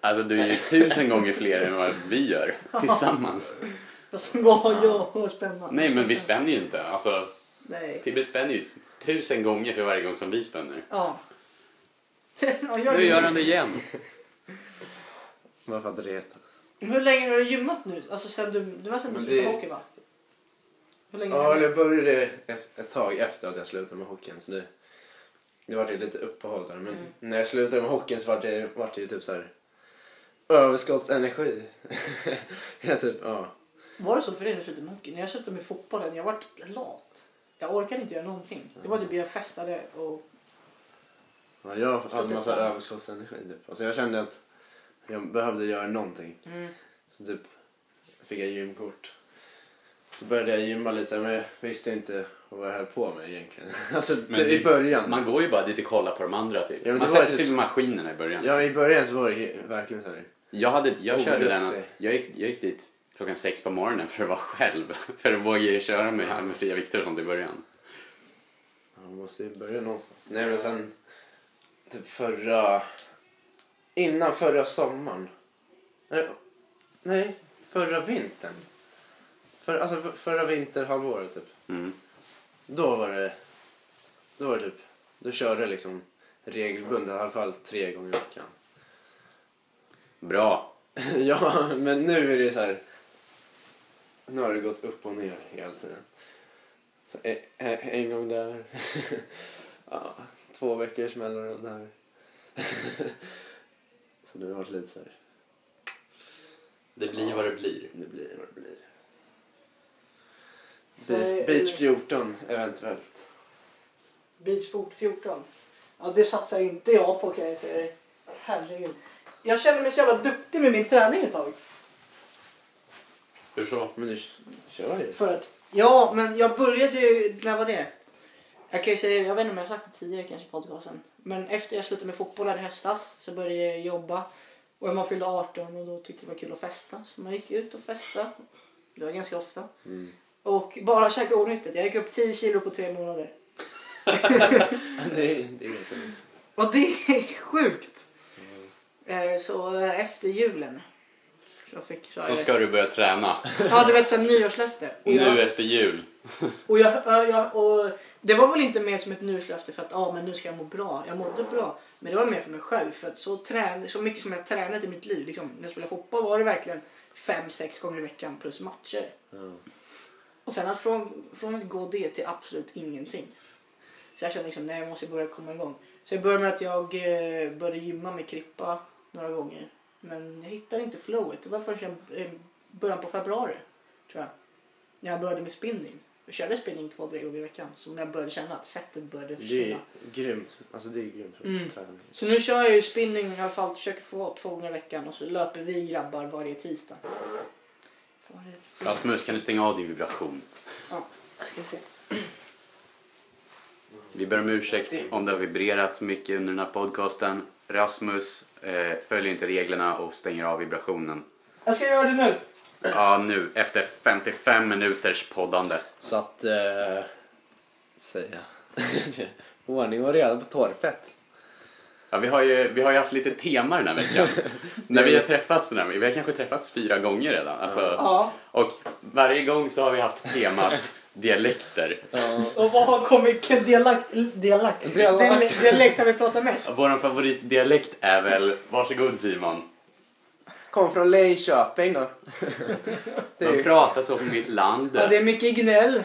Alltså du är ju tusen gånger fler än vad vi gör tillsammans. Vad jag och spänna. Nej men vi spänner ju inte. Alltså Nej. Tibbe spänner ju tusen gånger för varje gång som vi spänner. Ja. Ja, gör Nu det. gör han det igen. Bara för att retas. Hur länge har du gymmat nu? Alltså sen du, du var sen du Men slutade det- hockey va? Hur länge? Ja, eller jag började ett, ett tag efter att jag slutade med hockeyn. Så det, det var ju lite uppehåll där. Men Mm. när jag slutade med hockeyn så var det, var det ju typ så här överskottsenergi. jag typ, ja. Var det så för dig när du med hockey? När jag slutade med fotbollen, jag vart lat. Jag orkade inte göra någonting. Det var typ jag festade och... ja jag hade en massa överskottsenergi typ. Alltså jag kände att jag behövde göra någonting. Mm. Så typ fick jag gymkort. Så började jag gymma lite så men jag visste inte vad jag höll på med egentligen. Alltså Men typ, i början. Man går ju bara dit och kollar på de andra typ. Ja, men Man det var sätter typ- sig vid maskinerna i början. Ja, i början så var det verkligen så här. Jag, hade, jag körde den, jag gick, jag gick dit klockan sex på morgonen för att vara själv. För att våga köra med, med fria vikter och sånt i början. Ja, man måste ju börja någonstans. Nej men sen typ förra... Innan förra sommaren. Nej, förra vintern. För, alltså för, förra vinterhalvåret typ. Mm. Då var det... Då var det typ... Då körde jag liksom regelbundet, i alla fall tre gånger i veckan. Bra. ja, men nu är det så här... Nu har det gått upp och ner hela tiden. Så en, en gång där. ja, två veckors mellanrum där. så nu har det varit lite så här... Det blir vad det blir. Det blir vad det blir. Beach, beach 14 eventuellt. Beach Fort 14. Ja, det satsar inte jag på kan jag säga. Herregud. Jag känner mig så jävla duktig med min träning ett tag. Hur så? Men du kör ju. För att, ja, men jag började ju, när var det? Jag kan ju säga, jag vet inte om jag har sagt det tidigare kanske i podcasten. Men efter jag slutade med fotboll här i höstas så började jag jobba. Och man fyllde 18 och då tyckte det var kul att festa. Så man gick ut och festa. Det var ganska ofta. Mm. Och bara käka onyttigt. Jag gick upp 10 kilo på tre månader. det, är, det är ganska mycket. Och det är sjukt. Eh, Så eh, efter julen så fick så Så ska du börja träna. Ja, du vet så här nyårslöfte. Och jag- Nu efter jul. Och, jag, ja, jag, och det var väl inte mer som ett nyårslöfte för att ah, men nu ska jag må bra. Jag mådde bra. Men det var mer för mig själv. För att så, trän, så mycket som jag tränat i mitt liv. Liksom, när jag spelade fotboll var det verkligen fem, sex gånger i veckan plus matcher. Ja. Och sen att från, från att gå det till absolut ingenting. Så jag kände liksom, nej jag måste börja komma igång. Så jag började med att jag eh, började gymma med Krippa några gånger. Men jag hittade inte flowet. Det var först i början på februari, tror jag. När jag började med spinning. Jag körde spinning två, tre gånger i veckan. Så när jag började känna att fettet började Det försvinna. är grymt. Alltså det är grymt för Mm. träning. Så nu kör jag ju spinning i alla fall. Försöker få två gånger i veckan. Och så löper vi grabbar varje tisdag. Varje... Rasmus, kan du stänga av din vibration? Ja, jag ska se. Vi ber om ursäkt om det har vibrerat mycket under den här podcasten. Rasmus eh, följer inte reglerna och stänger av vibrationen. Jag ska göra det nu. Ja, nu efter 55 minuters poddande. Så att... Eh, säga. Ordning och reda på torpet. Ja, vi, har ju, vi har ju haft lite tema den här veckan. När vi har träffats den här Vi har kanske träffats fyra gånger redan. Alltså, Ja. Och varje gång så har vi haft temat dialekter. Ja. Och vad har kommit, dialekt, dialekt, Dialekt. dialekt. dialekt har vi pratat mest? Vår favoritdialekt är väl, varsågod Simon. Kom från Linköping då. Det är De pratar så på mitt land. Ja, det är mycket gnäll.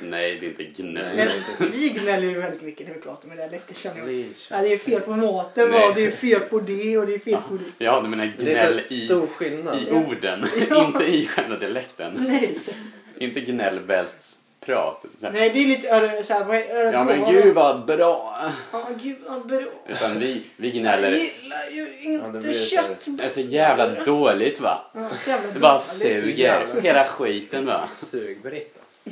Nej, det är inte gnäll. Nej. Men vi gnäller ju väldigt mycket när vi pratar med dialekter känner jag. Linköping. Ja, det är fel på maten Nej. va, det är fel på det och det är fel på det. Ja, du menar Det är gnäll så i, stor skillnad. i orden, Ja. inte i själva dialekten. Nej, Inte gnällbältsprat. Nej det är lite öre, så här, vad är Ja men gud vad bra. Ja, gud vad bra. Utan vi, vi Jag gnäller. gillar ju det inte blir så här- kött. Det är så jävla dåligt va? Ja, så jävla Det bara suger. Hela skiten va? Sugbritt alltså.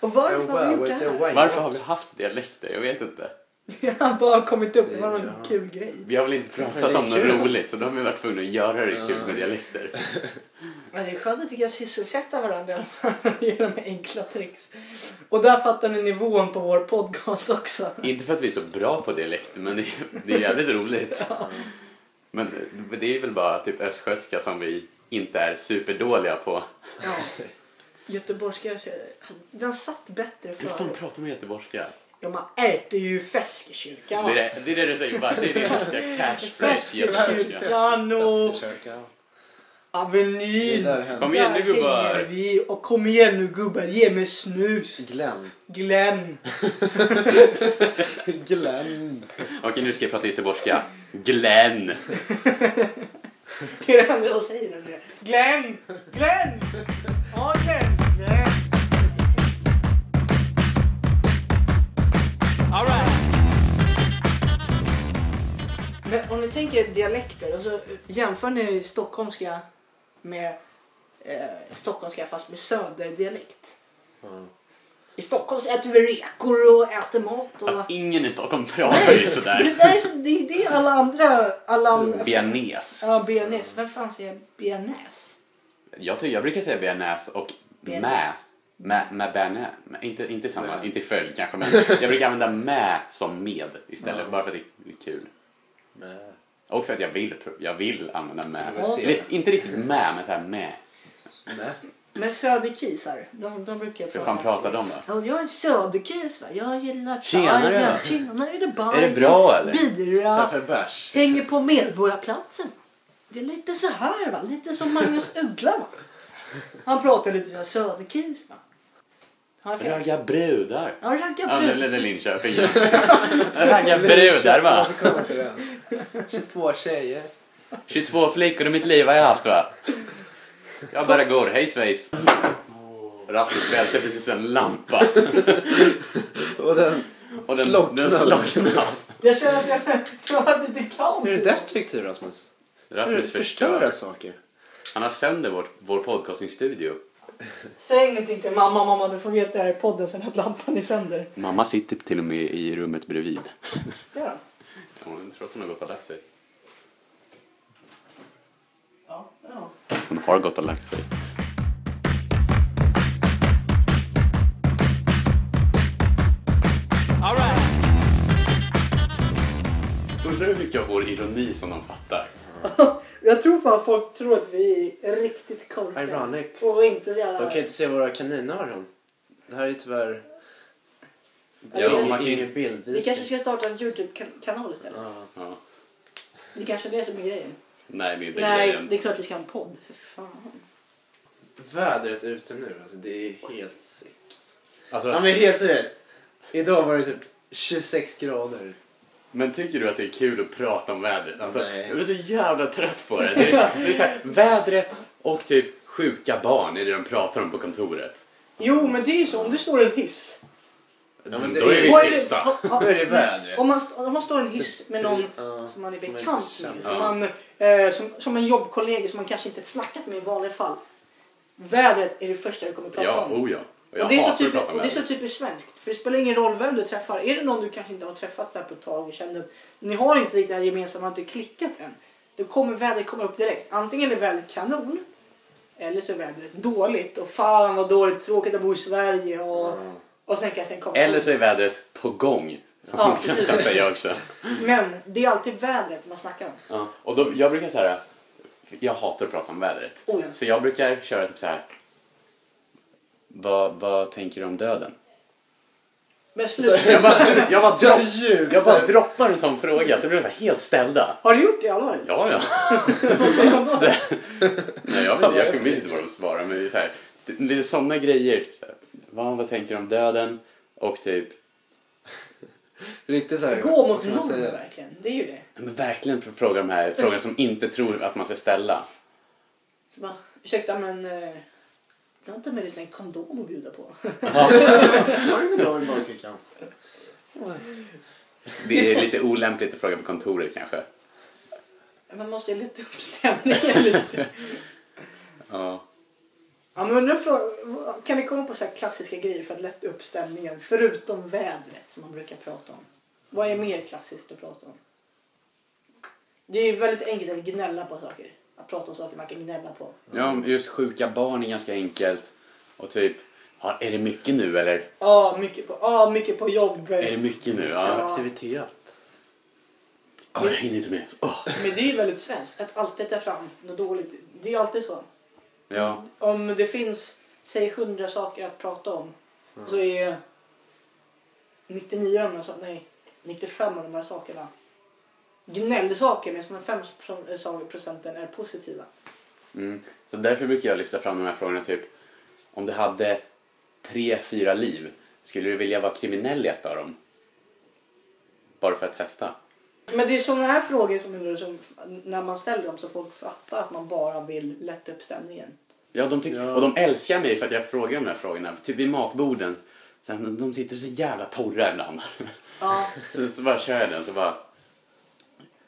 Och varför har vi gjort det här? Varför har vi haft dialekter? Jag vet inte. Det har bara kommit upp, det var någon Ja. kul grej. Vi har väl inte pratat om något roligt så då har vi varit tvungna att göra det kul Ja. med dialekter. Men det är skönt att vi kan sysselsätta varandra genom enkla tricks. Och där fattar ni nivån på vår podcast också. Inte för att vi är så bra på dialekter men det är, det är jävligt roligt. Men det är väl bara typ östgötska som vi inte är superdåliga på. Ja. Göteborgska, den satt bättre Hur fan förr. pratar man göteborgska? Ja, man äter ju fläsk i kyrkan. Det är det, det, är det du säger bara. Det är din riktiga catchphrase. Fläsk i göteborgska. kyrkan och. Avenyn. Kom igen nu, gubbar. vi. Och kom igen nu gubbar, ge mig snus. Glenn. Glenn. Glenn. Okej nu ska jag prata göteborgska. Glenn. Det är det enda jag säger nu. Glenn! Glenn! Ja, Glenn! Glenn! Men om ni tänker dialekter och så jämför ni stockholmska med eh, stockholmska fast med söderdialekt. Ja. I Stockholm så äter vi rekor och äter mat. Och... Fast ingen i Stockholm pratar ju det, sådär. där är så, det är det alla andra... Alla andra Bearnaise. Ja, bearnaise. Vem fan säger bearnaise? Jag, tycker, jag brukar säga bearnaise och mä. Med, med. Med- Inte, inte samma, Nej. inte i följd kanske men jag brukar använda med som med istället Ja. bara för att det är kul. Men, Och för att jag vill, jag vill använda med. Li- Inte riktigt med men såhär med. Men söderkisar, de, de brukar jag Hur fan pratar de då? Ja, jag är en söderkis va. Jag gillar Tjenare. Tjenare, är det Bajen? Är det bra, eller? Bärs. Hänger på Medborgarplatsen. Det är lite så här va. Lite som Magnus Uggla va. Han pratar lite så här söderkis va. Har jag? Ragga brudar. Ja, ragga Ja, nu blev det Linköping. Ragga brudar va. Återkomma till den. 22 tjejer. 22 flickor i mitt liv har jag haft va. Jag bara går, hej svejs. Rasmus välte precis en lampa. Och den... Och den Slocknade. Den slocknade. Jag känner att jag klarar lite kaos. Är du destruktiv Rasmus? Rasmus förstör förstör. saker. Han har sönder vår, vår podcastingstudio. Säg ingenting till mamma. Mamma, du får veta det här i podden sen att lampan är sönder. Mamma sitter till och med i rummet bredvid. Ja. Ja, Hon tror att hon har gått och lagt sig. Ja, ja. Hon har gått och lagt sig. Undrar hur mycket av vår ironi som de fattar. Jag tror fan folk tror att vi är riktigt korkade. Ironic. Och inte så jävla... De kan inte se våra kaninöron. Det här är tyvärr... Ja, ingen, man kan ju- ingen bildvisning. Vi kanske ska starta en Youtube-kanal istället. Ja. Ja. Det kanske är det som är grejen. Nej, det är inte Nej, grejen. det är klart vi ska ha en podd. För fan. Vädret ute nu, alltså, det är helt sick. Alltså. Alltså, Ja men helt seriöst. Idag var det typ 26 grader. Men tycker du att det är kul att prata om vädret? Alltså, Nej. jag är så jävla trött på det. Det är, det är så här, vädret och typ sjuka barn är det de pratar om på kontoret. Jo, men det är ju så. Om du står i en hiss. Ja, men Då det är vi Vad är det- tysta. vad- Då är det vädret. Om man, om man står i en hiss med någon Ja, som man är som man bekant inte med, känner. som, Ja. man, eh, som, som en jobbkollega som man kanske inte snackat med i vanliga fall. Vädret är det första du kommer prata Ja, om. oh ja. Och det, är så typ, och det är så typiskt svenskt. För det spelar ingen roll vem du träffar. Är det någon du kanske inte har träffat så här på ett tag och känner att ni har inte riktigt det här gemensamma, har inte klickat än. Då kommer vädret komma upp direkt. Antingen är vädret kanon. Eller så är vädret dåligt. Och fan vad dåligt, tråkigt att bo i Sverige. Och, Ja. och sen kanske en. Eller så är vädret på gång. Som Ja, man kan säga också. Men det är alltid vädret man snackar om. Ja. Och då, jag brukar säga jag hatar att prata om vädret. Oh, ja. Så jag brukar köra typ så här. Vad, vad tänker du om döden? Men Så- sluta. Jag bara, jag bara, Så dropp, djupt. jag bara droppar en sån fråga så blir de så här helt ställda. Har du gjort det allvarligt? Ja, ja. Vad säger man då? Så, nej, jag, vet, jag kan visst inte vad de svarar men det är så här, det är såna grejer. Typ så här, vad, vad tänker du om döden? Och typ, Riktigt såhär. Gå mot säga? verkligen. Det är ju det. men verkligen fråga de här frågorna som inte tror att man ska ställa. Så bara, ursäkta men... Eh, du har inte med dig en kondom att bjuda på? Har du en dag i bakfickan? Det är lite olämpligt att fråga på kontoret kanske. Man måste ju lite upp stämningen lite. Ja. Ja, men frå- kan ni komma på så här klassiska grejer för att lätta upp stämningen? Förutom vädret som man brukar prata om. Vad är mer klassiskt att prata om? Det är ju väldigt enkelt att gnälla på saker. Att prata om saker man kan gnälla på. ja, just sjuka barn är ganska enkelt. Och typ, ja, är det mycket nu eller? Ja, mycket på, ja, mycket på jobb. Är det mycket nu? Ja. Aktivitet. Oh, jag hinner inte med. Åh. Men det är ju väldigt svenskt. Att alltid ta fram något dåligt. Det är ju alltid så. Ja. Om det finns, säg 100 saker att prata om. Så är 99 av de här nej 95 av de här sakerna gnällsaker medan de 5 procenten är positiva. Mm. Så därför brukar jag lyfta fram de här frågorna typ om du hade tre, fyra liv, skulle du vilja vara kriminell i ett av dem? Bara för att testa? Men det är sådana här frågor som, som när man ställer dem så folk fattar att man bara vill lätta upp stämningen. Ja, de tycker, Ja. och de älskar mig för att jag frågar de här frågorna. Typ vid matborden. De sitter så jävla torra ibland. Ja, så bara kör jag den så bara...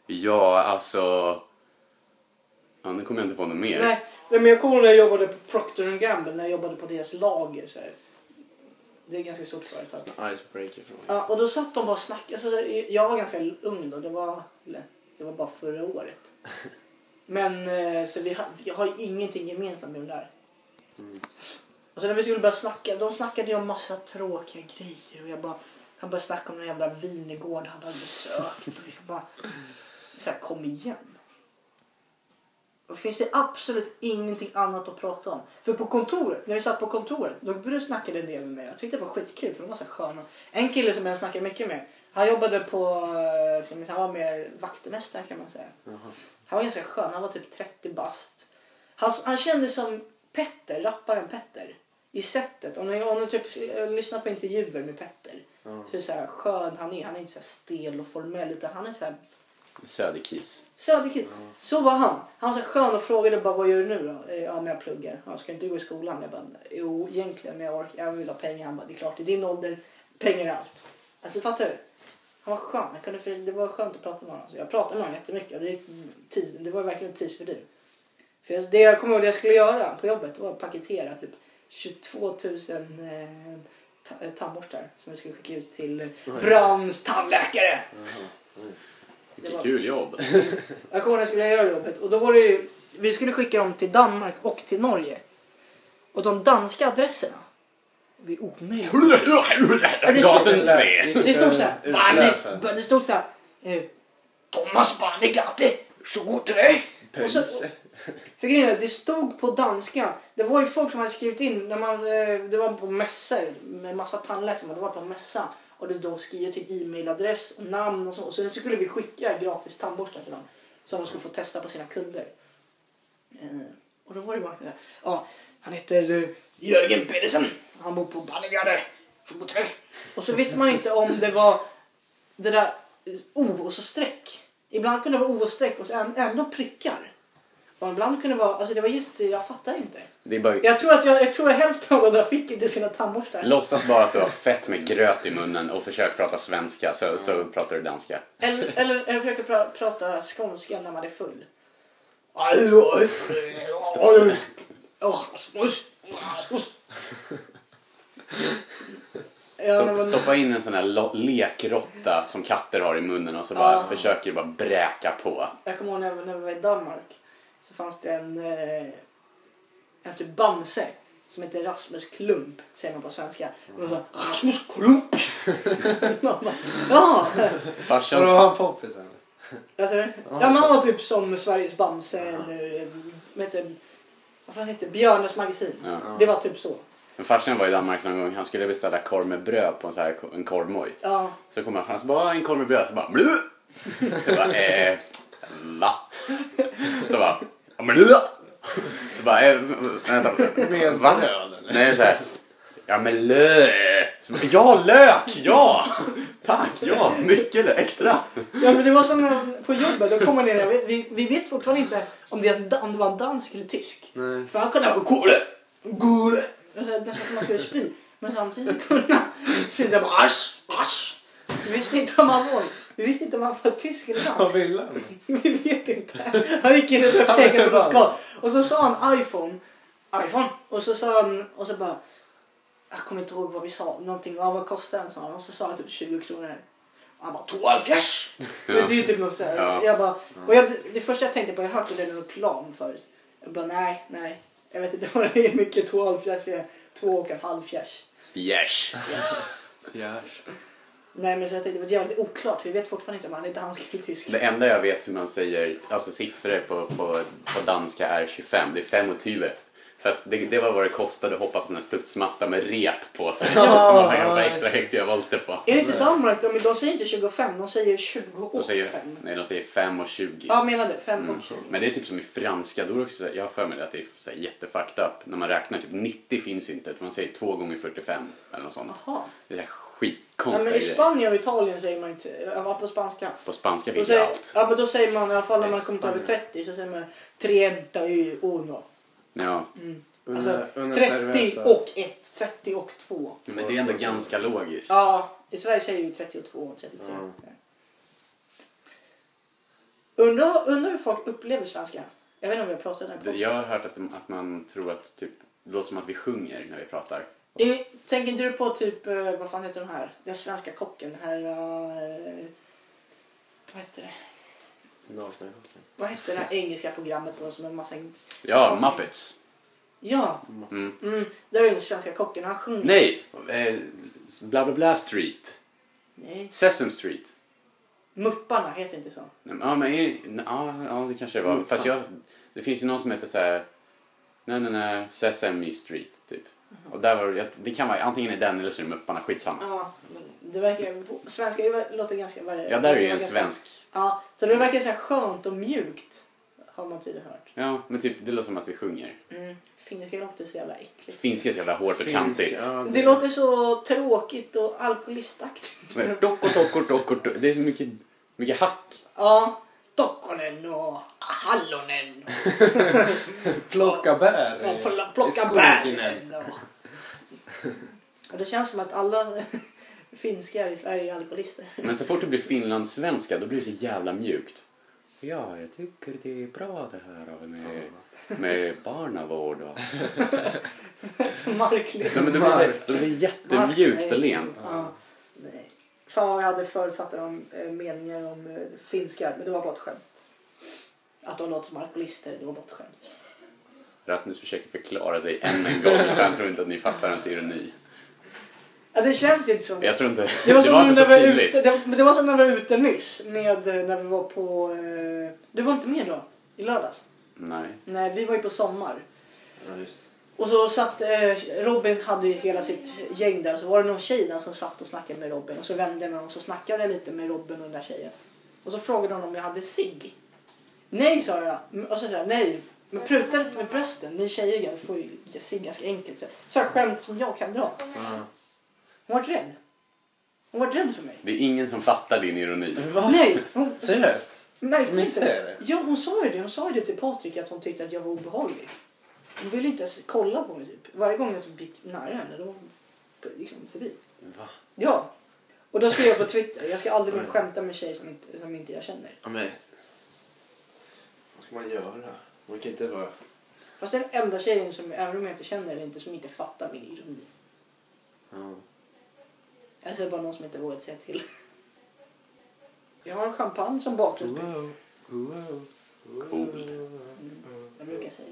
Ja, alltså... Ja, nu kommer jag inte på något mer. nej, men jag kommer ihåg när jag jobbade på Procter Gamble, när jag jobbade på deras lager. Så här. Det är ett ganska stort företag. Icebreaker fråga. Ja, och då satt de bara och snackade. Alltså, jag var ganska ung då. Det var, eller, det var bara förra året. Men eh, så vi, ha, vi har ju ingenting gemensamt med de där. Och så när vi skulle börja snacka, de snackade ju om massa tråkiga grejer och jag bara, han började snacka om den jävla vinegård han hade besökt. Och jag bara, så här, kom igen. Och finns det absolut ingenting annat att prata om. För på kontoret, när vi satt på kontoret, då började du snacka en del med mig. Jag tyckte det var skitkul för de var så sköna. En kille som jag snackade mycket med, han jobbade på, eh, han var mer vaktmästare kan man säga. Jaha. Han var ganska skön, han var typ 30 bast. Han, han kändes som Petter, rapparen Petter. I sättet. Om ni, om ni typ eh, lyssnar på intervjuer med Petter. Ja. Så är det så här skön han är. Han är inte så stel och formell utan han är så här Söderkis. söderkid. Så var han. Han var så skön och frågade bara vad gör du nu då? Eh, Ja men jag pluggar. Ja, ska inte du gå i skolan? Jag bara jo egentligen men jag, orkar, jag vill ha pengar. Han bara det är klart i din ålder pengar är allt. Alltså fattar du? Han var skön. Jag kunde, för det var skönt att prata med honom. Så jag pratade med honom jättemycket det, det var verkligen ett tidsfördriv. För jag, det jag kommer ihåg det jag skulle göra på jobbet var att paketera typ 22 000 eh, eh, tandborstar som vi skulle skicka ut till. Brams tandläkare. Jaha. Oj. Vilket var- kul jobb. Jag kommer ihåg när jag skulle göra jobbet och då var det ju, vi skulle skicka dem till Danmark och till Norge. Och de danska adresserna, det är stod- Gatan 3. Det stod så här. Barne- det stod så här, eh, Thomas Barnegate, 23. Och så- Pölse. För grejen är, det stod på danska. Det var ju folk som hade skrivit in, när man, eh, det var på mässor med massa tandläkare som hade varit på mässa. Och då skriver till e-mailadress och namn och så. Och sen skulle vi skicka gratis tandborstar till dem. Som de skulle få testa på sina kunder. Eh, och då var det bara ja, han heter eh, Jörgen Pedersen. Han bor på Bannegade 23. Och så visste man inte om det var det där O och så streck. Ibland kunde det vara O och streck och så ändå prickar. Och ibland kunde det vara, alltså det var jätte, jag fattar inte. Det är bara... Jag tror att jag, jag tror att hälften av dem där fick inte sina tandborstar. Låtsas bara att du har fett med gröt i munnen och försök prata svenska så, så pratar du danska. Eller, eller, eller försöker pra, prata skånska när man är full. Stoppa in en sån här lekrotta som katter har i munnen och så bara Ja. försöker bara bräka på. Jag kommer ihåg när, när vi var i Danmark så fanns det en, eh, en typ Bamse som heter Rasmus Klump, säger man på svenska. Och de sa Rasmus Klump! Man bara, ja! Farsan har han poppis eller? Ja, men han var typ som Sveriges Bamse eller vad heter, vad fan heter det? Björnes magasin. Ja. Det var typ så. Men farsan var i Danmark någon gång. Han skulle beställa korv med bröd på en, så här, en korvmoj. Ja, Så kommer han så bara en korv med bröd. Så bara Blö! Jag bara eh, va? Så bara Blö! Så bara eh, vänta. Med Va? Nej så här. Ja men lö! Så bara, Ja lök! Ja! Tack! Ja! Mycket lök! Extra! ja men det var som när- på jobbet. Då kom man ner, vi, vi, vet fortfarande inte om det, om det var en dansk eller tysk. Nej. För han kunde ha kole, gole. Nästan som man skulle spy. Men samtidigt kunde han sitta bara asch, asch. Vi visste inte om han var, vi visste inte om han var tysk eller Vad dansk. ville han? Vi vet inte. Han gick in och började Han är peka på förbannad. skal. Och så sa han iPhone. iPhone. Och så sa han, och så bara. Jag kommer inte ihåg vad vi sa. Någonting, ja, vad kostar den? sa han. Och så sa han typ 20 kronor. Han bara 12 fjärs. Men det är ju typ något såhär. Ja. Jag bara, och jag, det första jag tänkte på, jag har hört det i en reklam förut. Jag bara nej, nej. Jag vet inte vad det är mycket 12 fjärs är. Två och en halv fjärs. Fjärs! Fjärs. Nej men så jag tänkte det var jävligt oklart. För vi vet fortfarande inte om han är dansk eller tysk. Det enda jag vet hur man säger, alltså siffror på, på, på danska är 25. Det är 5 och 20. För att det, det var vad det kostade att hoppa på sån här studsmatta med rep på sig. Som jobba jag extra högt i volter på. Är det inte Danmark? De, de säger inte 25, de säger 25. De säger, nej, de säger 5 och 20. Ja, menade 5 Mm. och 20. Men det är typ som i franska, då är också, jag har för mig att det är så här jättefucked up. När man räknar, typ 90 finns inte, utan man säger 2 gånger 45 eller något sånt. Jaha. Det är här Ja, skitkonstiga men i. Spanien och Italien säger man inte, ja på spanska. På spanska finns ju säger, allt. ja men då säger man i alla fall när man kommit över Spanien. 30 så säger man 30 y uno. Ja, Mm. Alltså una 30 cerveza. och 1, 30 och 2. men det är ändå ganska logiskt. Ja, i Sverige säger vi 32 och 33. Ja. Undrar, undrar hur folk upplever svenska. Jag vet inte om vi har pratat om det. Det- Jag har hört att, att man tror att typ, det låter som att vi sjunger när vi pratar. Eh, Tänker inte du på typ, eh, vad fan heter den här? Den svenska kocken. Den här, eh, vad heter det? Nakna kocken. Vad hette det här engelska programmet då, som en massa... Ja, Muppets. Ja. Mm. Mm, där är den svenska kocken. Han sjunger. Nej! Eh, bla bla bla street. Nej. Sesame street. Mupparna heter inte så. Ja, men är, ja, ja, det kanske det var. Mm, Fast jag, det finns ju någon som heter så här. Nej, nej, nej. Sesame Street, typ. Och där var det, det kan vara antingen är den eller så är det Mupparna, skitsamma. Ja, men det verkar... Svenska låter ganska... varje- Ja, där är ju en ganska- svensk. Ja, så det verkar så här skönt och mjukt. Har man tydligen hört. Ja, men typ det låter som att vi sjunger. Mm. Finska låter så jävla äckligt. Finska är så jävla hårt och kantigt. ja, Det låter så tråkigt och alkoholistaktigt. Dokko. Det är så mycket, mycket hack. Ja. Tokkonen och hallonen Plocka bär och pl- plocka bären. Och... och det känns som att alla finskar i Sverige är alkoholister. Men så fort det blir finlandssvenska då blir det så jävla mjukt. Ja, jag tycker det är bra det här med, med barnavård. Och... Så märkligt. Nej, men det blir, så, det blir jättemjukt och lent. Ja. Nej. Fan vad jag hade förutfattade om, eh, meningar om eh, finskar, men det var bara ett skämt. Att de låter som alkoholister, det var bara ett skämt. Rasmus försöker förklara sig än en gång för han tror inte att ni fattar hans ironi. Ja, det känns inte som Jag tror inte, Det var, det var inte så var tydligt. ute, det, men det var som när vi var ute nyss med, eh, när vi var på... Eh, du var inte med då? I lördags? Nej. Nej, vi var ju på sommar. Ja, just. Och så satt eh, Robin hade ju hela sitt gäng där. Så var det någon tjej där som satt och snackade med Robin. Och så vände jag mig om och så snackade jag lite med Robin och den där tjejen. Och så frågade hon om jag hade cigg. Nej sa jag. Mm, Och så sa jag nej. Men pruta inte med brösten. Ni tjejer får ju cigg ganska enkelt. Så- här skämt som jag kan dra. Ja. Hon var rädd. Hon var rädd för mig. Det är ingen som fattar din ironi. Va? Nej! Hon, Seriöst? Märkte inte? Ja, hon sa ju det. Hon sa ju det till Patrik att hon tyckte att jag var obehaglig. Hon ville inte ens kolla på mig typ. Varje gång jag typ gick nära henne då var hon liksom förbi. Va? Ja. Och då skrev jag på Twitter. Jag ska aldrig mer skämta med tjejer som inte, som inte jag känner. Ja, men... Vad ska man göra? Man kan inte vara... Fast den enda tjejen som, även om jag inte känner eller inte, som inte fattar min ironi. Ja. Ser bara någon som inte vågat säga till. Jag har champagne som bakgrundsbild. Wow. Wow. Cool. Jag brukar säga.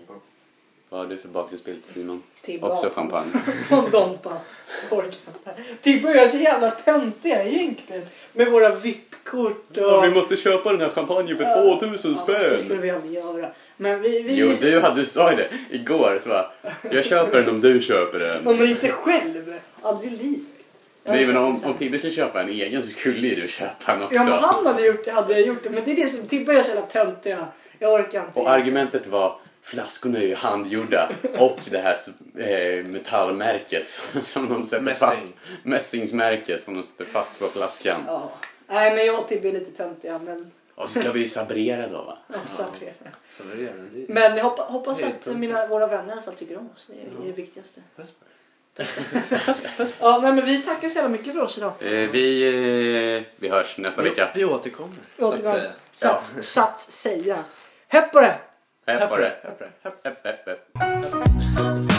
Vad har du för bakgrundsbild Simon? Tibba Också och- champagne. och Dompa. Tibbe och jag är så jävla töntiga egentligen. Med våra VIP-kort och... måste köpa den här champagnen Ja, fast det skulle vi aldrig göra. Men vi... vi Jo, du, hade, du sa ju det igår. Så bara, jag köper den om du köper den. Om man inte själv. Aldrig i livet. Nej, men om, om Tibbe skulle köpa en egen så skulle ju du köpa en också. Ja, men han hade gjort det hade jag gjort det. Men det är det som... Tibbe är så jävla töntiga. Jag orkar inte. Och argumentet var flaskorna är ju handgjorda och det här eh, metallmärket som, som de sätter Mässing. fast. Mässingsmärket som de sätter fast på flaskan. Ja. Nej, men jag och Tibbe är lite töntiga. Men... Och så ska vi sabrera då va? Ja, sabrera. Den? Men jag hoppas, hoppas att mina, våra vänner i alla fall tycker om oss. Det är Ja. det viktigaste. Puss. Ja, nej, men vi tackar så jävla mycket för oss idag. Eh, vi, eh, vi hörs nästa vecka. Vi återkommer. Så att Återkommer. säga. Sats, sats säga. Hepp på det! Häpp på det. Häpp på det. Häpp, häpp, häpp.